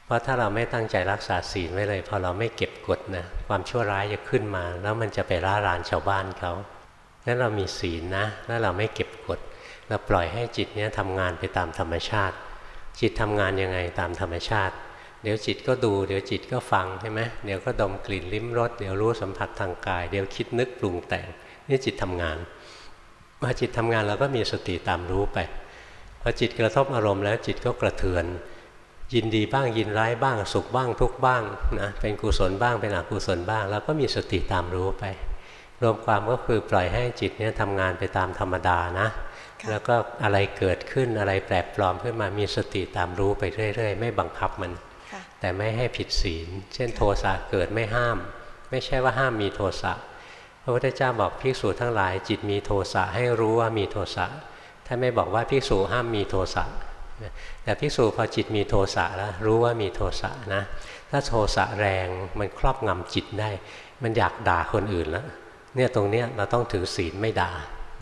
เพราะถ้าเราไม่ตั้งใจรักษาศีลไว้เลยพอเราไม่เก็บกดนะความชั่วร้ายจะขึ้นมา แล้วมันจะไปร่ารานชาวบ้านเขานั้นเรามีศีลนะแล้วเราไม่เก็บกดเราปล่อยให้จิตเนี้ยทำงานไปตามธรรมชาติ จิตทำงานยังไงตามธรรมชาติ เดี๋ยวจิตก็ดู เดี๋ยวจิตก็ฟังใช่ไหมเดี๋ยวก็ดมกลิ่นลิ้มรสเดี๋ยวรู้สัมผัสทางกาย เดี๋ยวคิดนึกปรุงแต่งนี่จิตทำงาน อจิตทำงานเราก็มีสติตามรู้ไปพอจิตกระทบอารมณ์แล้วจิตก็กระเทือน ยินดีบ้างยินร้ายบ้างสุขบ้างทุกข์บ้างนะเป็นกุศลบ้างเป็นอกุศลบ้างแล้วก็มีสติตามรู้ไป รวมความก็คือปล่อยให้จิตเนี่ยทำงานไปตามธรรมดานะ แล้วก็อะไรเกิดขึ้นอะไรแปลกปลอมขึ้นมามีสติตามรู้ไปเรื่อย ๆ ไม่บังคับมันค่ะแต่ไม่ให้ผิดศีล เช่นโทสะเกิดไม่ห้าม ไม่ใช่ว่าห้ามมีโทสะ พระพุทธเจ้าบอกภิกษุทั้งหลาย จิตมีโทสะให้รู้ว่ามีโทสะท่านไม่บอกว่าภิกษุห้ามมีโทสะแต่ภิกษุพอจิตมีโทสะแล้วรู้ว่ามีโทสะนะ ถ้าโทสะแรงมันครอบงำจิตได้ มันอยากด่าคนอื่นแล้วเนี่ยตรงเนี้ยเราต้องถือศีลไม่ด่า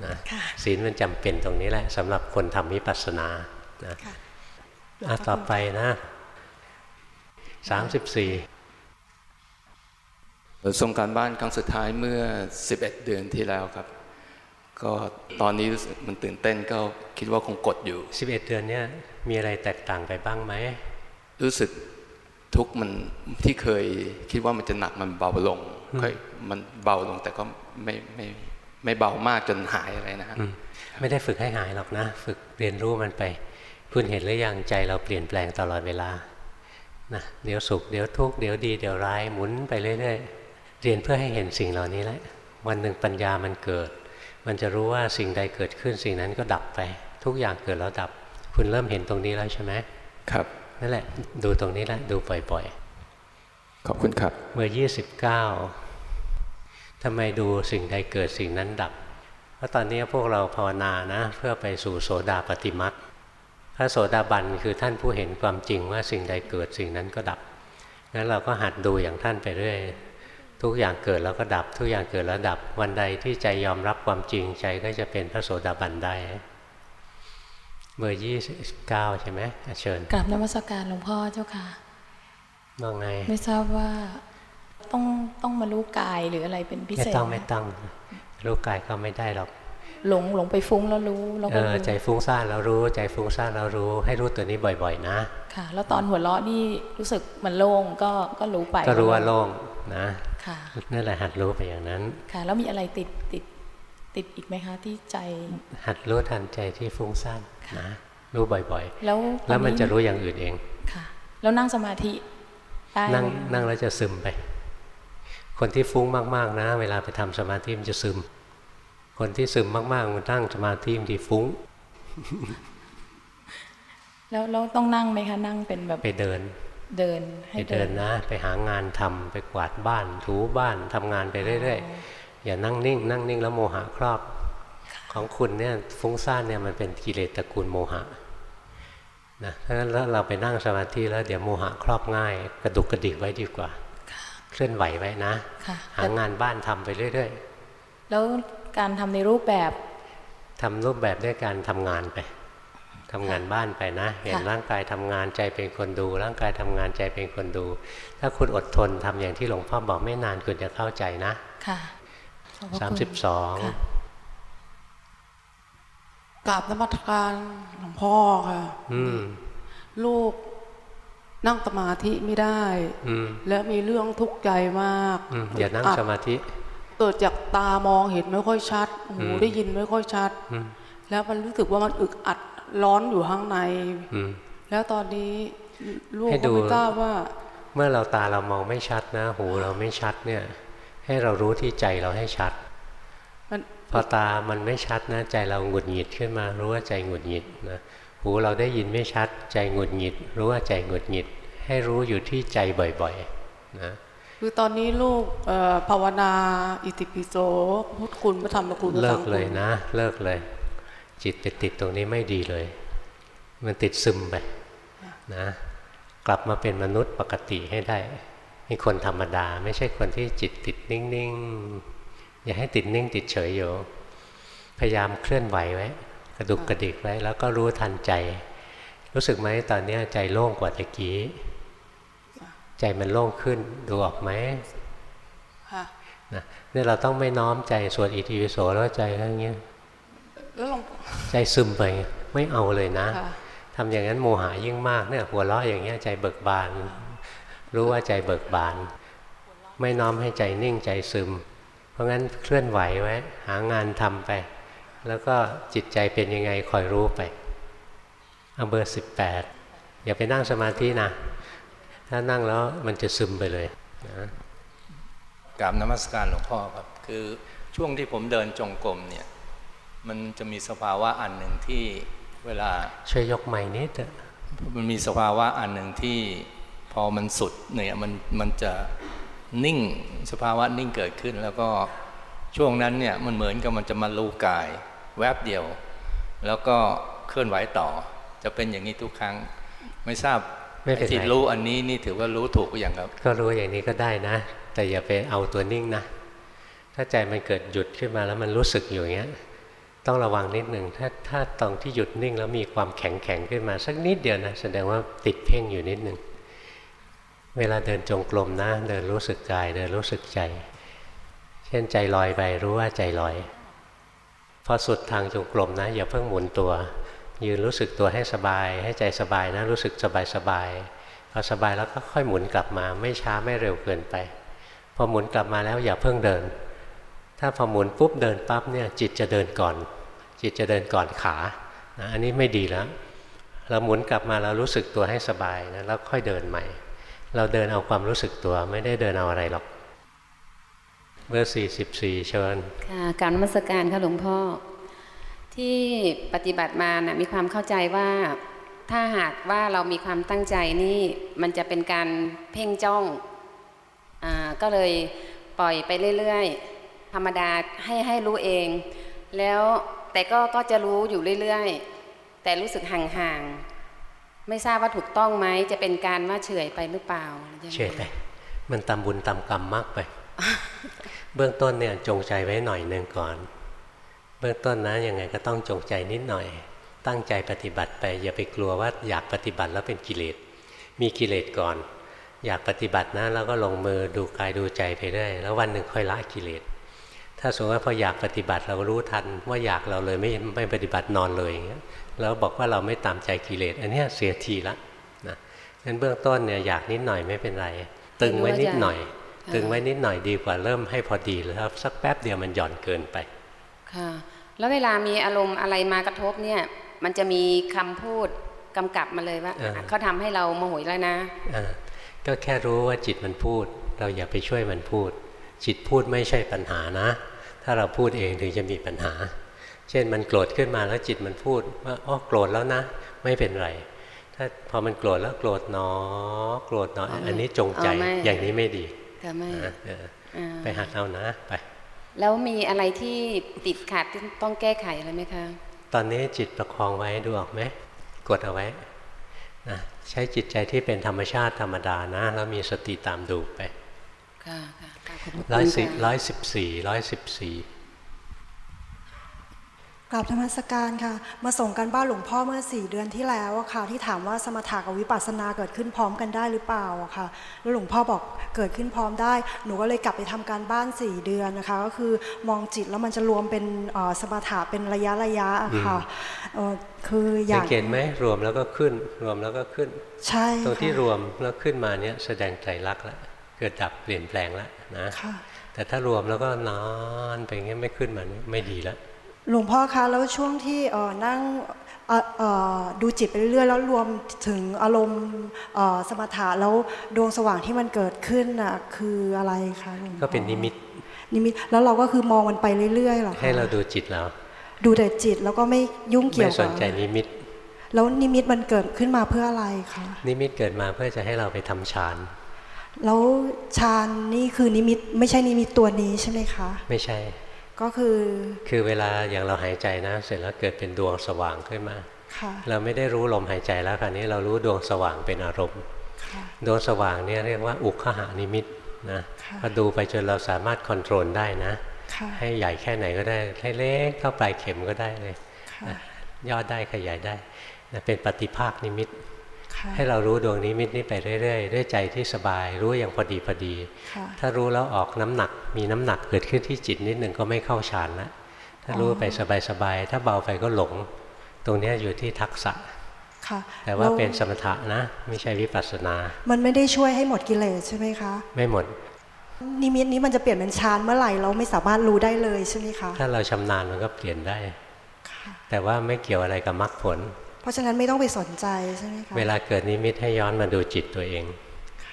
นะค่ะศีลมันจำเป็นตรงนี้แหละสำหรับคนทำวิปัสสนานะค่ะอะต่อไปนะสามสิบสี่ ส่งการบ้านครั้งสุดท้ายเมื่อ 11 เดือนที่แล้วครับ ก็ตอนนี้รู้สึกมันตื่นเต้นก็คิดว่าคงกดอยู่สิบเอ็ดเดือนเนี้ยมีอะไรแตกต่างไปบ้างไหม รู้สึกทุกข์มันที่เคยคิดว่ามันจะหนักมันเบาลงค่อยมันเบาลงแต่ก็ไม่ไม่ไม่เบามากจนหายอะไรนะฮะอืมไม่ได้ฝึกให้หายหรอกนะ ฝึกเรียนรู้มันไปคุณเห็นหรือยังใจเราเปลี่ยนแปลงตลอดเวลานะเดี๋ยวสุขเดี๋ยวทุกข์เดี๋ยวดีเดี๋ยวร้ายหมุนไปเรื่อยๆ เรียนเพื่อให้เห็นสิ่งเหล่านี้แหละ วันหนึ่งปัญญามันเกิด มันจะรู้ว่าสิ่งใดเกิดขึ้นสิ่งนั้นก็ดับไป ทุกอย่างเกิดแล้วดับ คุณเริ่มเห็นตรงนี้แล้วใช่ไหมครับนั่นแหละ ดูตรงนี้แหละดูบ่อยขอบคุณครับๆเมื่อ 29ทำไมดูสิ่งใดเกิดสิ่งนั้นดับ เพราะตอนนี้พวกเราภาวนานะ เพื่อไปสู่โสดาปฏิมักพระโสดาบันคือท่านผู้เห็นความจริงว่าสิ่งใดเกิดสิ่งนั้นก็ดับงั้นเราก็หัดดูอย่างท่านไปเรื่อย ทุกอย่างเกิดแล้วก็ดับ ทุกอย่างเกิดแล้วดับ วันใดที่ใจยอมรับความจริงใจก็จะเป็นพระโสดาบันได้เมื่อยี่สิบเก้าใช่ไหมอะเชิญกราบนมัสการหลวงพ่อเจ้าค่ะว่าไงไม่ทราบว่าต้องต้องมารู้กายหรืออะไรเป็นพิไม่เศษต้องไหมไม่ต้องรู้กายก็ไม่ได้หรอก หลงหลงไปฟุ้งแล้วรู้แล้วเอก็อรู้ใจฟุ้งซ่านแล้วรู้ ใจฟุ้งซ่านแล้วรู้ ให้รู้ตัวนี้บ่อย ๆ นะ ค่ะ แล้วตอนหัวเราะนี่รู้สึกมันโล่งก็ก็รู้ไปก็รู้ว่าโล่งนะค่ะ นั่นแหละหัดรู้ไปอย่างนั้น ค่ะ แล้วมีอะไรติดติดติดอีกไหมคะที่ใจ หัดรู้ทันใจที่ฟุ้งซ่านนะรู้บ่อยแล้วๆแล้วมันจะรู้อย่างอื่นเองค่ะ แล้วนั่งสมาธิได้นั่งไหมคะนั่งแล้วจะซึมไป คนที่ฟุ้งมากๆนะ เวลาไปทำสมาธิมันจะซึม คนที่ซึมมากๆมันนั่งสมาธิมันที่ฟุ้ง แล้วแล้วต้องนั่งไหมคะนั่งเป็นแบบไปเดิน เดินให้ไปเดินนะ ไปหางานทำไปกวาดบ้านถูบ้านทำงานไปเรื่อยๆ อย่านั่งนิ่ง นั่งนิ่งแล้วโมหะครอบ ของคุณเนี่ยฟุ้งซ่านเนี่ยมันเป็นกิเลสตระกูลโมหะนะเพราะฉะนั้นแล้วเราไปนั่งสมาธิแล้วเดี๋ยวโมหะครอบง่าย กระดุกกระดิกไว้ดีกว่า เคลื่อนไหวไว้นะค่ะหางานบ้านทำไปเรื่อยแล้วการทำในรูปแบบๆทำรูปแบบด้วยการทำงานไป ทำงานบ้านไปนะ เห็นร่างกายทำงานใจเป็นคนดู ร่างกายทำงานใจเป็นคนดู ถ้าคุณอดทนทำอย่างที่หลวงพ่อบอกไม่นานคุณจะเข้าใจนะค่ะขอบพระสามคุณสิบสองค่ะกราบนมัสการหลวงพ่อค่ะอืมลูกนั่งสมาธิไม่ได้อืมและมีเรื่องทุกข์ใจมากอืมอย่านั่งดสมาธิเกิดจากตามองเห็นไม่ค่อยชัดหูอืมได้ยินไม่ค่อยชัดอืมแล้วมันรู้สึกว่ามันอึกอัด ร้อนอยู่ข้างในอืมแล้วตอนนี้ลูกให้ก็ดูไม่ทราบว่า เมื่อเราตาเรามองไม่ชัดนะ หูเราไม่ชัดเนี่ย ให้เรารู้ที่ใจเราให้ชัดมันพอตามันไม่ชัดนะ ใจเราหงุดหงิดขึ้นมา รู้ว่าใจหงุดหงิดนะหูเราได้ยินไม่ชัด ใจหงุดหงิด รู้ว่าใจหงุดหงิด ให้รู้อยู่ที่ใจบ่อยๆนะคือตอนนี้ลูกเอ่อภาวนา อิติปิโสพุทธคุณพระธรรมพระคุณพระเลิสักงฆเลยคุณนะ เลิกเลยช จิตไปติดตรงนี้ไม่ดีเลย มันติดซึมไปนะ กลับมาเป็นมนุษย์ปกติให้ได้มีคนธรรมดา ไม่ใช่คนที่จิตติดนิ่งๆ อย่าให้ติดนิ่งติดเฉยอยู่ พยายามเคลื่อนไหวไว้ กระดุกกระดิกไว้ แล้วก็รู้ทันใจ รู้สึกไหมตอนนี้ใจโล่งกว่าตะกี้ ใจมันโล่งขึ้นดูออกไหมนะนี่เราต้องไม่น้อมใจสวดอิติปิโสแล้วใจอะไรเงี้ย ใจซึมไปไม่เอาเลยนะทำอย่างนั้นโมหะยิ่งมากเนี่ยหัวเราะอย่างเงี้ยใจเบิกบาน รู้ว่าใจเบิกบาน ไม่น้อมให้ใจนิ่งใจซึม เพราะงั้นเคลื่อนไหวไว้ หางานทำไป แล้วก็จิตใจเป็นยังไงคอยรู้ไปเอาเบอร์สิบแปดอย่าไปนั่งสมาธินะ ถ้านั่งแล้วมันจะซึมไปเลยนะกราบนมัสการหลวงพ่อครับ คือช่วงที่ผมเดินจงกรมเนี่ย มันจะมีสภาวะอันหนึ่งที่เวลาช่วยยกใหม่นิดมันมีสภาวะอันหนึ่งที่พอมันสุดเนี่ยมันมันจะนิ่งสภาวะนิ่งเกิดขึ้น แล้วก็ช่วงนั้นเนี่ยมันเหมือนกับมันจะมาลูกาย แวบเดียว แล้วก็เคลื่อนไหวต่อ จะเป็นอย่างนี้ทุกครั้ง ไม่ทราบไม่เป็นไรที่รู้อันนี้นี่ถือว่ารู้ถูกหรือยังครับ ก็รู้อย่างนี้ก็ได้นะ แต่อย่าไปเอาตัวนิ่งนะ ถ้าใจมันเกิดหยุดขึ้นมาแล้วมันรู้สึกอยู่อย่างเงี้ย ต้องระวังนิดหนึ่งถ้าถ้าตรงที่หยุดนิ่งแล้วมีความแข็งแข็งขึ้นมาสักนิดเดียวนะแสดงว่าติดเพ่งอยู่นิดหนึ่งเวลาเดินจงกรมนะ เดินรู้สึกกายเดินรู้สึกใจ เช่นใจลอยไปรู้ว่าใจลอย พอสุดทางจงกรมนะ อย่าเพิ่งหมุนตัว ยืนรู้สึกตัวให้สบาย ให้ใจสบายนะ รู้สึกสบายสบายพอสบายแล้วก็ค่อยหมุนกลับมา ไม่ช้าไม่เร็วเกินไป พอหมุนกลับมาแล้วอย่าเพิ่งเดิน ถ้าพอหมุนปุ๊บเดินปั๊บเนี่ยจิตจะเดินก่อน จิตจะเดินก่อนขานะอันนี้ไม่ดีแล้ว เราหมุนกลับมาเรารู้สึกตัวให้สบายนะแล้วค่อยเดินใหม่ เราเดินเอาความรู้สึกตัวไม่ได้เดินเอาอะไรหรอกเบอร์สี่สิบสี่เชิญค่ะการนมัสการค่ะหลวงพ่อ ที่ปฏิบัติมานะมีความเข้าใจว่าถ้าหากว่าเรามีความตั้งใจนี่มันจะเป็นการเพ่งจ้องอก็เลยปล่อยไปเรื่อยๆ ธรรมดาให้ให้รู้เอง แล้วแต่ก็ก็จะรู้อยู่เรื่อยๆ แต่รู้สึกห่างๆ ไม่ทราบว่าถูกต้องไหมจะเป็นการว่าเฉยไปหรือเปล่าเฉยไป มันตำบุญตำกรรมมากไป เบื้องต้นเนี่ยจงใจไว้หน่อยหนึ่งก่อน เบื้องต้นนะยังไงก็ต้องจงใจนิดหน่อย ตั้งใจปฏิบัติไปอย่าไปกลัวว่าอยากปฏิบัติแล้วเป็นกิเลสมีกิเลสก่อน อยากปฏิบัตินะแล้วก็ลงมือดูกายดูใจไปได้แล้ววันหนึ่งค่อยละกิเลส ถ้าสมมติว่าพออยากปฏิบัติเรารู้ทัน ว่าอยากเราเลยไม่ไม่ปฏิบัตินอนเลยอย่างเงี้ยแล้วบอกว่าเราไม่ตามใจกิเลสอันนี้เสียทีละนะงั้นเบื้องต้นเนี่ยอยากนิดหน่อยไม่เป็นไร ตึงไว้นิดหน่อย ตึงไว้นิดหน่อยดีกว่าเริ่มให้พอดีแล้วสักแป๊บเดียวมันหย่อนเกินไปค่ะแล้วเวลามีอารมณ์อะไรมากระทบเนี่ย มันจะมีคำพูดกำกับมาเลยว่าเขาทำให้เราโมโหแล้วนะก็แค่รู้ว่าจิตมันพูด เราอย่าไปช่วยมันพูด จิตพูดไม่ใช่ปัญหานะ ถ้าเราพูดเองถึงจะมีปัญหา เช่นมันโกรธขึ้นมาแล้วจิตมันพูดว่าอ๋อโกรธแล้วนะ ไม่เป็นไร ถ้าพอมันโกรธแล้วโกรธหนอ โกรธหนออันนี้จงใจอย่างนี้ไม่ดีไปหัดเอานะไป แล้วมีอะไรที่ติดขัดที่ต้องแก้ไขอะไรไหมคะ ตอนนี้จิตประคองไว้ดูออกไหมกดเอาไว้นะใช้จิตใจที่เป็นธรรมชาติธรรมดานะแล้วมีสติตามดูไป ร้อยสิบร้อยสิบสี่ร้อยสิบสี่กราบธรรมสการค่ะ มาส่งกันบ้านหลวงพ่อเมื่อสี่เดือนที่แล้วค่ะที่ถามว่าสมถะกับวิปัสสนาเกิดขึ้นพร้อมกันได้หรือเปล่าค่ะ แล้วหลวงพ่อบอกเกิดขึ้นพร้อมได้ หนูก็เลยกลับไปทำการบ้านสี่เดือนนะคะ ก็คือมองจิตแล้วมันจะรวมเป็นสมถะเป็นระยะระยะค่ะคืออย่างสังเกตไหมรวมแล้วก็ขึ้น รวมแล้วก็ขึ้น ใช่ตรงที่รวมแล้วขึ้นมาเนี้ยแสดงใจรักแล้วเกิดดับเปลี่ยนแปลงแล้วนะแต่ถ้ารวมแล้วก็นอนไปงี้ไม่ขึ้นมาไม่ดีแล้วหลวงพ่อคะแล้วช่วงที่นั่งดูจิตไปเรื่อยๆแล้วรวมถึงอารมณ์สมถะแล้วดวงสว่างที่มันเกิดขึ้นน่ะคืออะไรคะก็เป็นนิมิตนิมิตแล้วเราก็คือมองมันไปเรื่อยๆหรอให้เราดูจิตแล้วดูแต่จิตแล้วก็ไม่ยุ่งเกี่ยวกับไม่สนใจนิมิต แล้วนิมิตมันเกิดขึ้นมาเพื่ออะไรคะนิมิตเกิดมาเพื่อจะให้เราไปทำฌาน แล้วฌานนี่คือนิมิตไม่ใช่นิมิตตัวนี้ใช่ไหมคะ ไม่ใช่ ก็คือ คือเวลาอย่างเราหายใจนะ เสร็จแล้วเกิดเป็นดวงสว่างขึ้นมาเราไม่ได้รู้ลมหายใจแล้วคราวนี้เรารู้ดวงสว่างเป็นอารมณ์ดวงสว่างเนี่ยเรียกว่าอุคหานิมิตนะพอดูไปจนเราสามารถคอนโทรลได้นะ ให้ใหญ่แค่ไหนก็ได้ให้เล็กเท่าปลายเข็มก็ได้เลยยอดได้ขยายได้นะเป็นปฏิภาคนิมิต ให้เรารู้ดวงนิมิตนี้ไปเรื่อยๆด้วยใจที่สบาย รู้อย่างพอดีพอดี ถ้ารู้แล้วออกน้ำหนัก มีน้ำหนักเกิดขึ้นที่จิตนิดหนึ่งก็ไม่เข้าฌานแล้วถ้ารู้ไปสบายๆถ้าเบาไปก็หลง ตรงนี้อยู่ที่ทักษะแต่ว่าเป็นสมถะนะ ไม่ใช่วิปัสสนา มันไม่ได้ช่วยให้หมดกิเลสใช่ไหมคะ ไม่หมด นิมิตนี้มันจะเปลี่ยนเป็นฌานเมื่อไหร่เราไม่สามารถรู้ได้เลยใช่ไหมคะ ถ้าเราชำนาญมันก็เปลี่ยนได้ แต่ว่าไม่เกี่ยวอะไรกับมรรคผล เพราะฉะนั้นไม่ต้องไปสนใจใช่ไหมคะเวลาเกิดนิมิตให้ย้อนมาดูจิตตัวเอง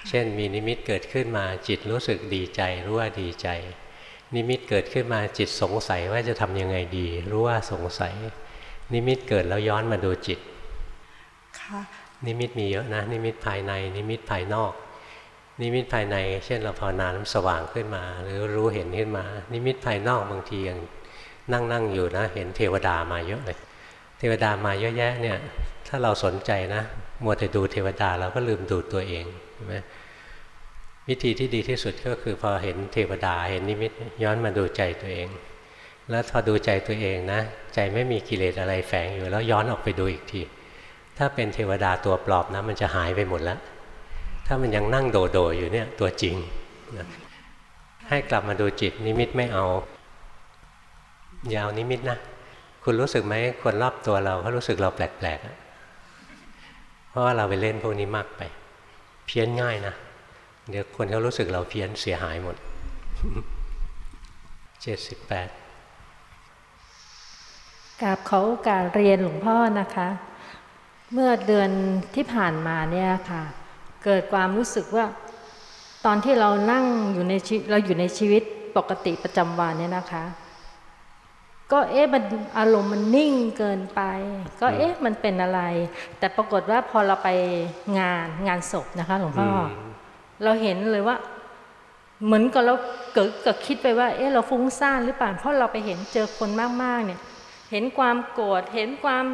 เช่นมีนิมิตเกิดขึ้นมาจิตรู้สึกดีใจรู้ว่าดีใจ นิมิตเกิดขึ้นมาจิตสงสัยว่าจะทำยังไงดี รู้ว่าสงสัย นิมิตเกิดแล้วย้อนมาดูจิตนิมิตมีเยอะนะ นิมิตภายใน นิมิตภายนอก นิมิตภายใน เช่นเราภาวนานะสว่างขึ้นมา หรือรู้เห็นขึ้นมา นิมิตภายนอกบางทียังนั่งนั่งอยู่นะ เห็นเทวดามาเยอะเลย เทวดามาเยอะแยะเนี่ย ถ้าเราสนใจนะมัวแต่ดูเทวดาเราก็ลืมดูตัวเองใช่ไหมวิธีที่ดีที่สุดก็คือพอเห็นเทวดาเห็นนิมิตย้อนมาดูใจตัวเอง แล้วพอดูใจตัวเองนะ ใจไม่มีกิเลสอะไรแฝงอยู่แล้วย้อนออกไปดูอีกที ถ้าเป็นเทวดาตัวปลอบนะ มันจะหายไปหมดแล้ว ถ้ามันยังนั่งโดโดอยู่เนี่ยตัวจริงนะให้กลับมาดูจิตนิมิตไม่เอายาวนิมิตนะ คุณรู้สึกไหมคนรอบตัวเราเขารู้สึกเราแปลกๆ เพราะว่าเราไปเล่นพวกนี้มากไป เพี้ยนง่ายนะ เดี๋ยวคนเขารู้สึกเราเพี้ยนเสียหายหมดเจ็ดสิบแปดกราบเขาการเรียนหลวงพ่อนะคะ เมื่อเดือนที่ผ่านมาเนี่ยค่ะ เกิดความรู้สึกว่า ตอนที่เรานั่งอยู่ในชีเราอยู่ในชีวิตปกติประจำวันเนี่ยนะคะ ก็เอ๊ะมันอารมณ์มันนิ่งเกินไป ก็เอ๊ะมันเป็นอะไร แต่ปรากฏว่าพอเราไปงานงานศพนะคะหลวงพ่อเราเห็นเลยว่า เหมือนกับเราเกิดกับคิดไปว่า เอ๊ะเราฟุ้งซ่านหรือเปล่าเพราะเราไปเห็นเจอคนมากๆเนี่ย เห็นความโกรธเห็นความ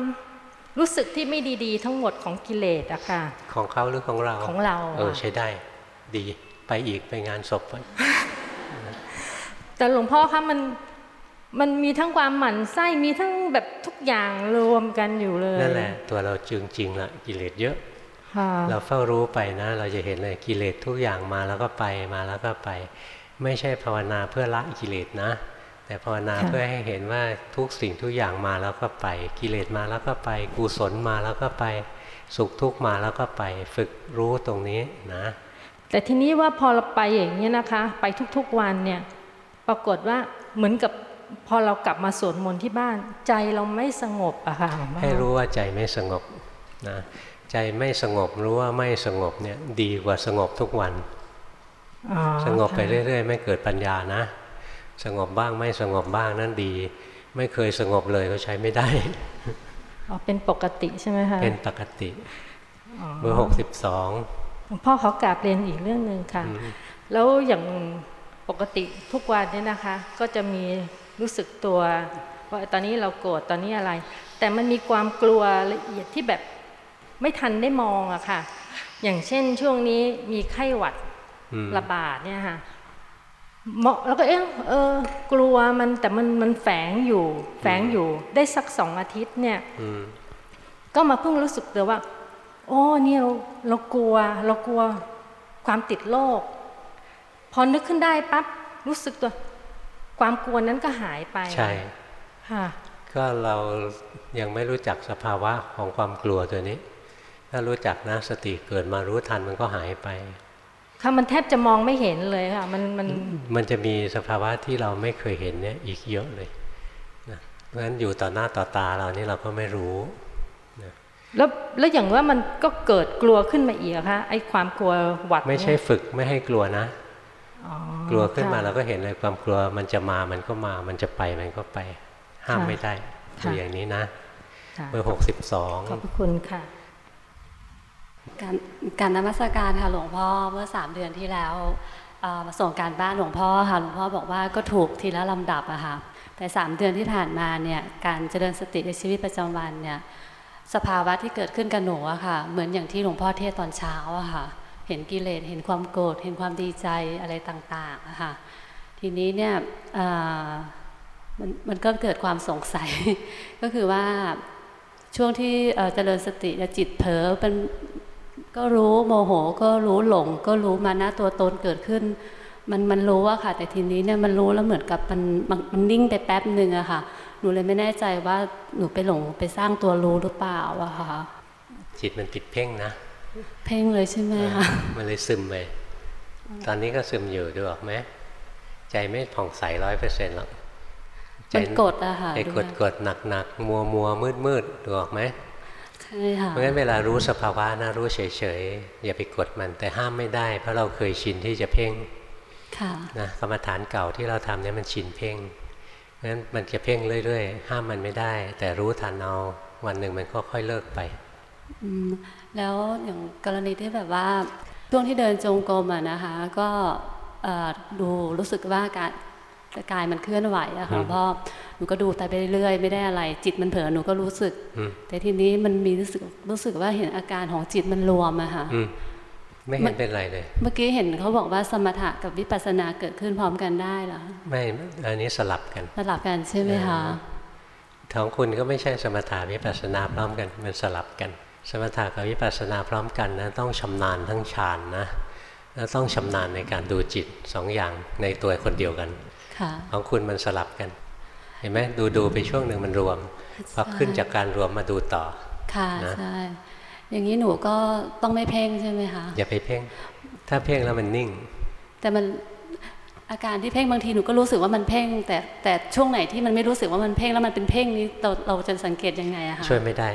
รู้สึกที่ไม่ดีๆ ทั้งหมดของกิเลสอะค่ะ ของเขาหรือของเราของเราเออใช้ได้ดีไปอีกไปงานศพแต่หลวงพ่อคะมัน มันมีทั้งความหมั่นไส้มีทั้งแบบทุกอย่างรวมกันอยู่เลยนั่นแหละตัวเราจริงจริงละกิเลสเยอะเราเฝ้ารู้ไปนะ เราจะเห็นเลยกิเลสทุกอย่างมาแล้วก็ไปมาแล้วก็ไป ไม่ใช่ภาวนาเพื่อละกิเลสนะ แต่ภาวนาเพื่อให้เห็นว่าทุกสิ่งทุกอย่างมาแล้วก็ไป กิเลสมาแล้วก็ไป กุศลมาแล้วก็ไป สุขทุกข์มาแล้วก็ไป ฝึกรู้ตรงนี้นะ แต่ทีนี้ว่าพอเราไปอย่างนี้นะคะ ไปทุกๆวันเนี่ย ปรากฏว่าเหมือนกับ พอเรากลับมาสวดมนต์ที่บ้าน ใจเราไม่สงบอะค่ะให้รู้ว่าใจไม่สงบนะใจไม่สงบรู้ว่าไม่สงบเนี่ยดีกว่าสงบทุกวันสงบไปเรื่อย ๆ ไม่เกิดปัญญานะ สงบบ้างไม่สงบบ้างนั่นดี ไม่เคยสงบเลยก็ใช้ไม่ได้อ๋อเป็นปกติใช่ไหมคะเป็นปกติเบอร์หกสิบสองพ่อเขากราบเรียนอีกเรื่องหนึ่งค่ะ แล้วอย่างปกติทุกวันเนี่ยนะคะ ก็จะมี รู้สึกตัวว่าตอนนี้เราโกรธตอนนี้อะไร แต่มันมีความกลัวละเอียดที่แบบไม่ทันได้มองอะค่ะ อย่างเช่นช่วงนี้มีไข้หวัดระบาดเนี่ยค่ะเหมาะแล้วก็เออเออกลัวมันแต่มันมันแฝงอยู่ แฝงอยู่ได้สักสองอาทิตย์เนี่ยก็มาเพิ่งรู้สึกตัวว่า โอ้เนี่ยเราเรากลัว เรากลัวความติดโรคพอนึกขึ้นได้ปั๊บรู้สึกตัว ความกลัวนั้นก็หายไปใช่ค่ะก็เรายังไม่รู้จักสภาวะของความกลัวตัวนี้ ถ้ารู้จักนะสติเกิดมารู้ทันมันก็หายไปค่ะมันแทบจะมองไม่เห็นเลยค่ะมันมันมันจะมีสภาวะที่เราไม่เคยเห็นเนี่ยอีกเยอะเลยนะเพราะฉะนั้นอยู่ต่อหน้าต่อตาเรานี่เราก็ไม่รู้นะแล้วแล้วอย่างว่ามันก็เกิดกลัวขึ้นมาอีกคะไอ้ความกลัวหวัดไม่ใช่ฝึกไม่ให้กลัวนะ กลัวขึ้นมาเราก็เห็นเลยความกลัวมันจะมามันก็มา มันจะไปมันก็ไป ห้ามไม่ได้อยู่อย่างนี้นะเบอร์หกสิบสองขอบคุณค่ะ การการนมัสการค่ะหลวงพ่อเมื่อสามเดือนที่แล้วมาส่งการบ้านหลวงพ่อค่ะหลวงพ่อบอกว่าก็ถูกทีละลำดับอะค่ะแต่สามเดือนที่ผ่านมาเนี่ยการเจริญสติในชีวิตประจำวันเนี่ยสภาวะที่เกิดขึ้นกับหนูอะค่ะ เหมือนอย่างที่หลวงพ่อเทศตอนเช้าอะค่ะ เห็นกิเลสเห็นความโกรธเห็นความดีใจอะไรต่างๆค่ะทีนี้เนี่ยมันมันก็เกิดความสงสัย ก็คือว่าช่วงที่เจริญสติจิตเผลอเป็นก็รู้โมโหก็รู้หลง ก็รู้มานะตัวตนเกิดขึ้น มันมันรู้อะค่ะ แต่ทีนี้เนี่ยมันรู้แล้วเหมือนกับมันมันนิ่งไปแป๊บหนึ่งอะค่ะ หนูเลยไม่แน่ใจว่าหนูไปหลงไปสร้างตัวรู้หรือเปล่าอะค่ะจิตมันติดเพ่งนะ เพ่งเลยใช่ไหมคะมันเลยซึมไปตอนนี้ก็ซึมอยู่ดูออกไหมใจไม่ผ่องใสร้อยเปอร์เซ็นต์หรอกใจกดอะค่ะใจกดกดหนักหนักมัวมัวมืดมืดดูออกไหมใช่ค่ะเพราะงั้นเวลารู้สภาวะนะรู้เฉยๆอย่าไปกดมันแต่ห้ามไม่ได้ เพราะเราเคยชินที่จะเพ่งนะกรรมฐานเก่าที่เราทำเนี่ยมันชินเพ่งเพราะฉะนั้นมันจะเพ่งเรื่อยๆ ห้ามมันไม่ได้ แต่รู้ทันเอาวันหนึ่งมันก็ค่อยเลิกไป แล้วอย่างกรณีที่แบบว่าช่วงที่เดินจงกรมอะนะคะ ก็ดูรู้สึกว่าการกายมันเคลื่อนไหวอะค่ะพ่อหนูก็ดูแต่ไปเรื่อยไม่ได้อะไร จิตมันเผลอหนูก็รู้สึก แต่ทีนี้มันมีรู้สึกรู้สึกว่าเห็นอาการของจิตมันรวมอะค่ะไม่เห็นเป็นไรเลย เมื่อกี้เห็นเขาบอกว่าสมถะกับวิปัสสนาเกิดขึ้นพร้อมกันได้เหรอไม่อันนี้สลับกัน สลับกันใช่ไหมคะของคุณก็ไม่ใช่สมถะวิปัสสนาพร้อมกันมันสลับกัน สมถะกับวิปัสสนาพร้อมกันนะต้องชำนาญทั้งฌานนะแล้วต้องชำนาญในการดูจิตสองอย่างในตัวคนเดียวกันของคุณมันสลับกัน เห็นไหมดูดูไปช่วงหนึ่งมันรวมพอขึ้นจากการรวมมาดูต่อ ค่ะใช่อย่างนี้หนูก็ต้องไม่เพ่งใช่ไหมคะอย่าไปเพ่ง ถ้าเพ่งแล้วมันนิ่ง แต่มันอาการที่เพ่งบางทีหนูก็รู้สึกว่ามันเพ่ง แต่แต่ช่วงไหนที่มันไม่รู้สึกว่ามันเพ่งแล้วมันเป็นเพ่งนี้เราเราจะสังเกตยังไงอะคะช่วยไม่ได้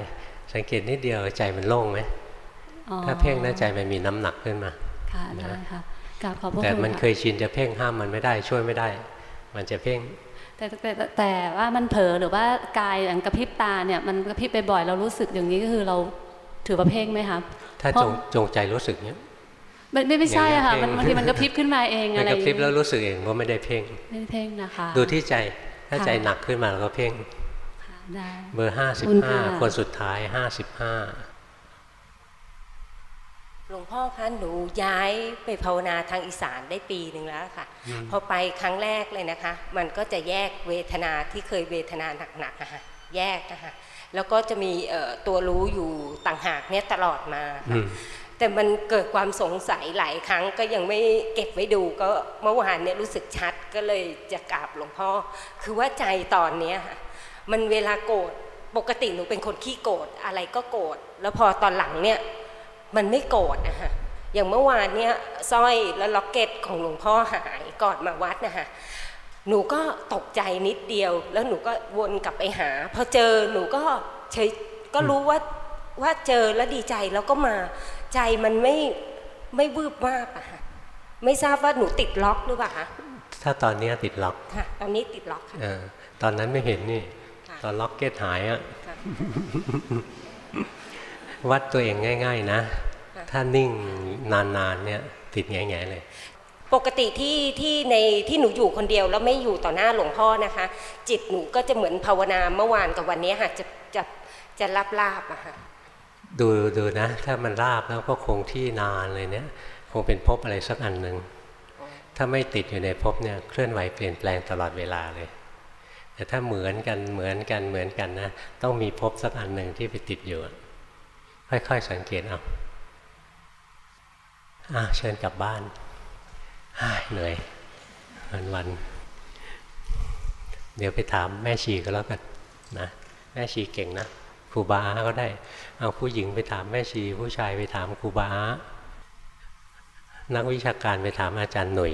สังเกตนิดเดียวใจมันโล่งไหมถ้าเพ่งนะใจมันมีน้ำหนักขึ้นมาค่ะได้ค่ะกราบขอบพระคุณแต่มันเคยชินจะเพ่งห้ามมันไม่ได้ช่วยไม่ได้ มันจะเพ่งแต่แต่แต่ว่ามันเผลอหรือว่ากายอย่างกระพริบตาเนี่ยมันกระพริบไปบ่อยเรารู้สึกอย่างนี้ก็คือเราถือว่าเพ่งไหมคะถ้าจงจงใจรู้สึกเนี้ยไม่ไม่ใช่อะค่ะมันบางทีมันกระพริบขึ้นมาเองอะไรกระพริบแล้วรู้สึกเองว่าไม่ได้เพ่งไม่ได้เพ่งนะคะ ดูที่ใจถ้าใจหนักขึ้นมาเราก็เพ่ง เบอร์ห้าสิบห้าคนสุดท้ายห้าสิบห้าหลวงพ่อคะหนูย้ายไปภาวนาทางอีสานได้ปีหนึ่งแล้วค่ะ พอไปครั้งแรกเลยนะคะ มันก็จะแยกเวทนาที่เคยเวทนาหนักๆนะคะแยกนะคะแล้วก็จะมีตัวรู้อยู่ต่างหากเนี่ยตลอดมา แต่มันเกิดความสงสัยหลายครั้งก็ยังไม่เก็บไว้ดูก็เมื่อวานเนี่ยรู้สึกชัดก็เลยจะกราบหลวงพ่อ คือว่าใจตอนเนี้ยมันเวลาโกรธปกติหนูเป็นคนขี้โกรธอะไรก็โกรธแล้วพอตอนหลังเนี่ยมันไม่โกรธนะคะอย่างเมื่อวานเนี่ยสร้อยและล็อกเก็ตของหลวงพ่อหายก่อนมาวัดนะคะหนูก็ตกใจนิดเดียว แล้วหนูก็วนกลับไปหาพอเจอหนูก็เฉยก็รู้ว่าว่าเจอแล้วดีใจแล้วก็มา ใจมันไม่ไม่วืบมากอะค่ะไม่ทราบว่าหนูติดล็อกหรือเปล่าคะถ้าตอนนี้ติดล็อกค่ะตอนนี้ติดล็อกค่ะตอนนั้นไม่เห็นนี่ ตอนล็อกเก็ตหายอะวัดตัวเองง่าย ๆ นะ ถ้านิ่งนานๆเนี่ย ติดแง่ๆเลย ปกติที่ที่ในที่หนูอยู่คนเดียวแล้วไม่อยู่ต่อหน้าหลวงพ่อนะคะ จิตหนูก็จะเหมือนภาวนาเมื่อวานกับวันนี้ค่ะจะจะจะรับลาบอะค่ะ ดูดูนะ ถ้ามันราบแล้วก็คงที่นานเลยเนี่ย คงเป็นภพอะไรสักอันหนึ่งถ้าไม่ติดอยู่ในภพเนี่ยเคลื่อนไหวเปลี่ยนแปลงตลอดเวลาเลย แต่ถ้าเหมือนกันเหมือนกันเหมือนกันนะ ต้องมีภพสักอันหนึ่งที่ไปติดอยู่ ค่อยๆสังเกตเอาอะเชิญกลับบ้านเหนื่อยวันวันเดี๋ยวไปถามแม่ชีก็แล้วกันนะแม่ชีเก่งนะ ครูบาอาก็ได้ เอาผู้หญิงไปถามแม่ชี ผู้ชายไปถามครูบาอานักวิชาการไปถามอาจารย์หนุ่ย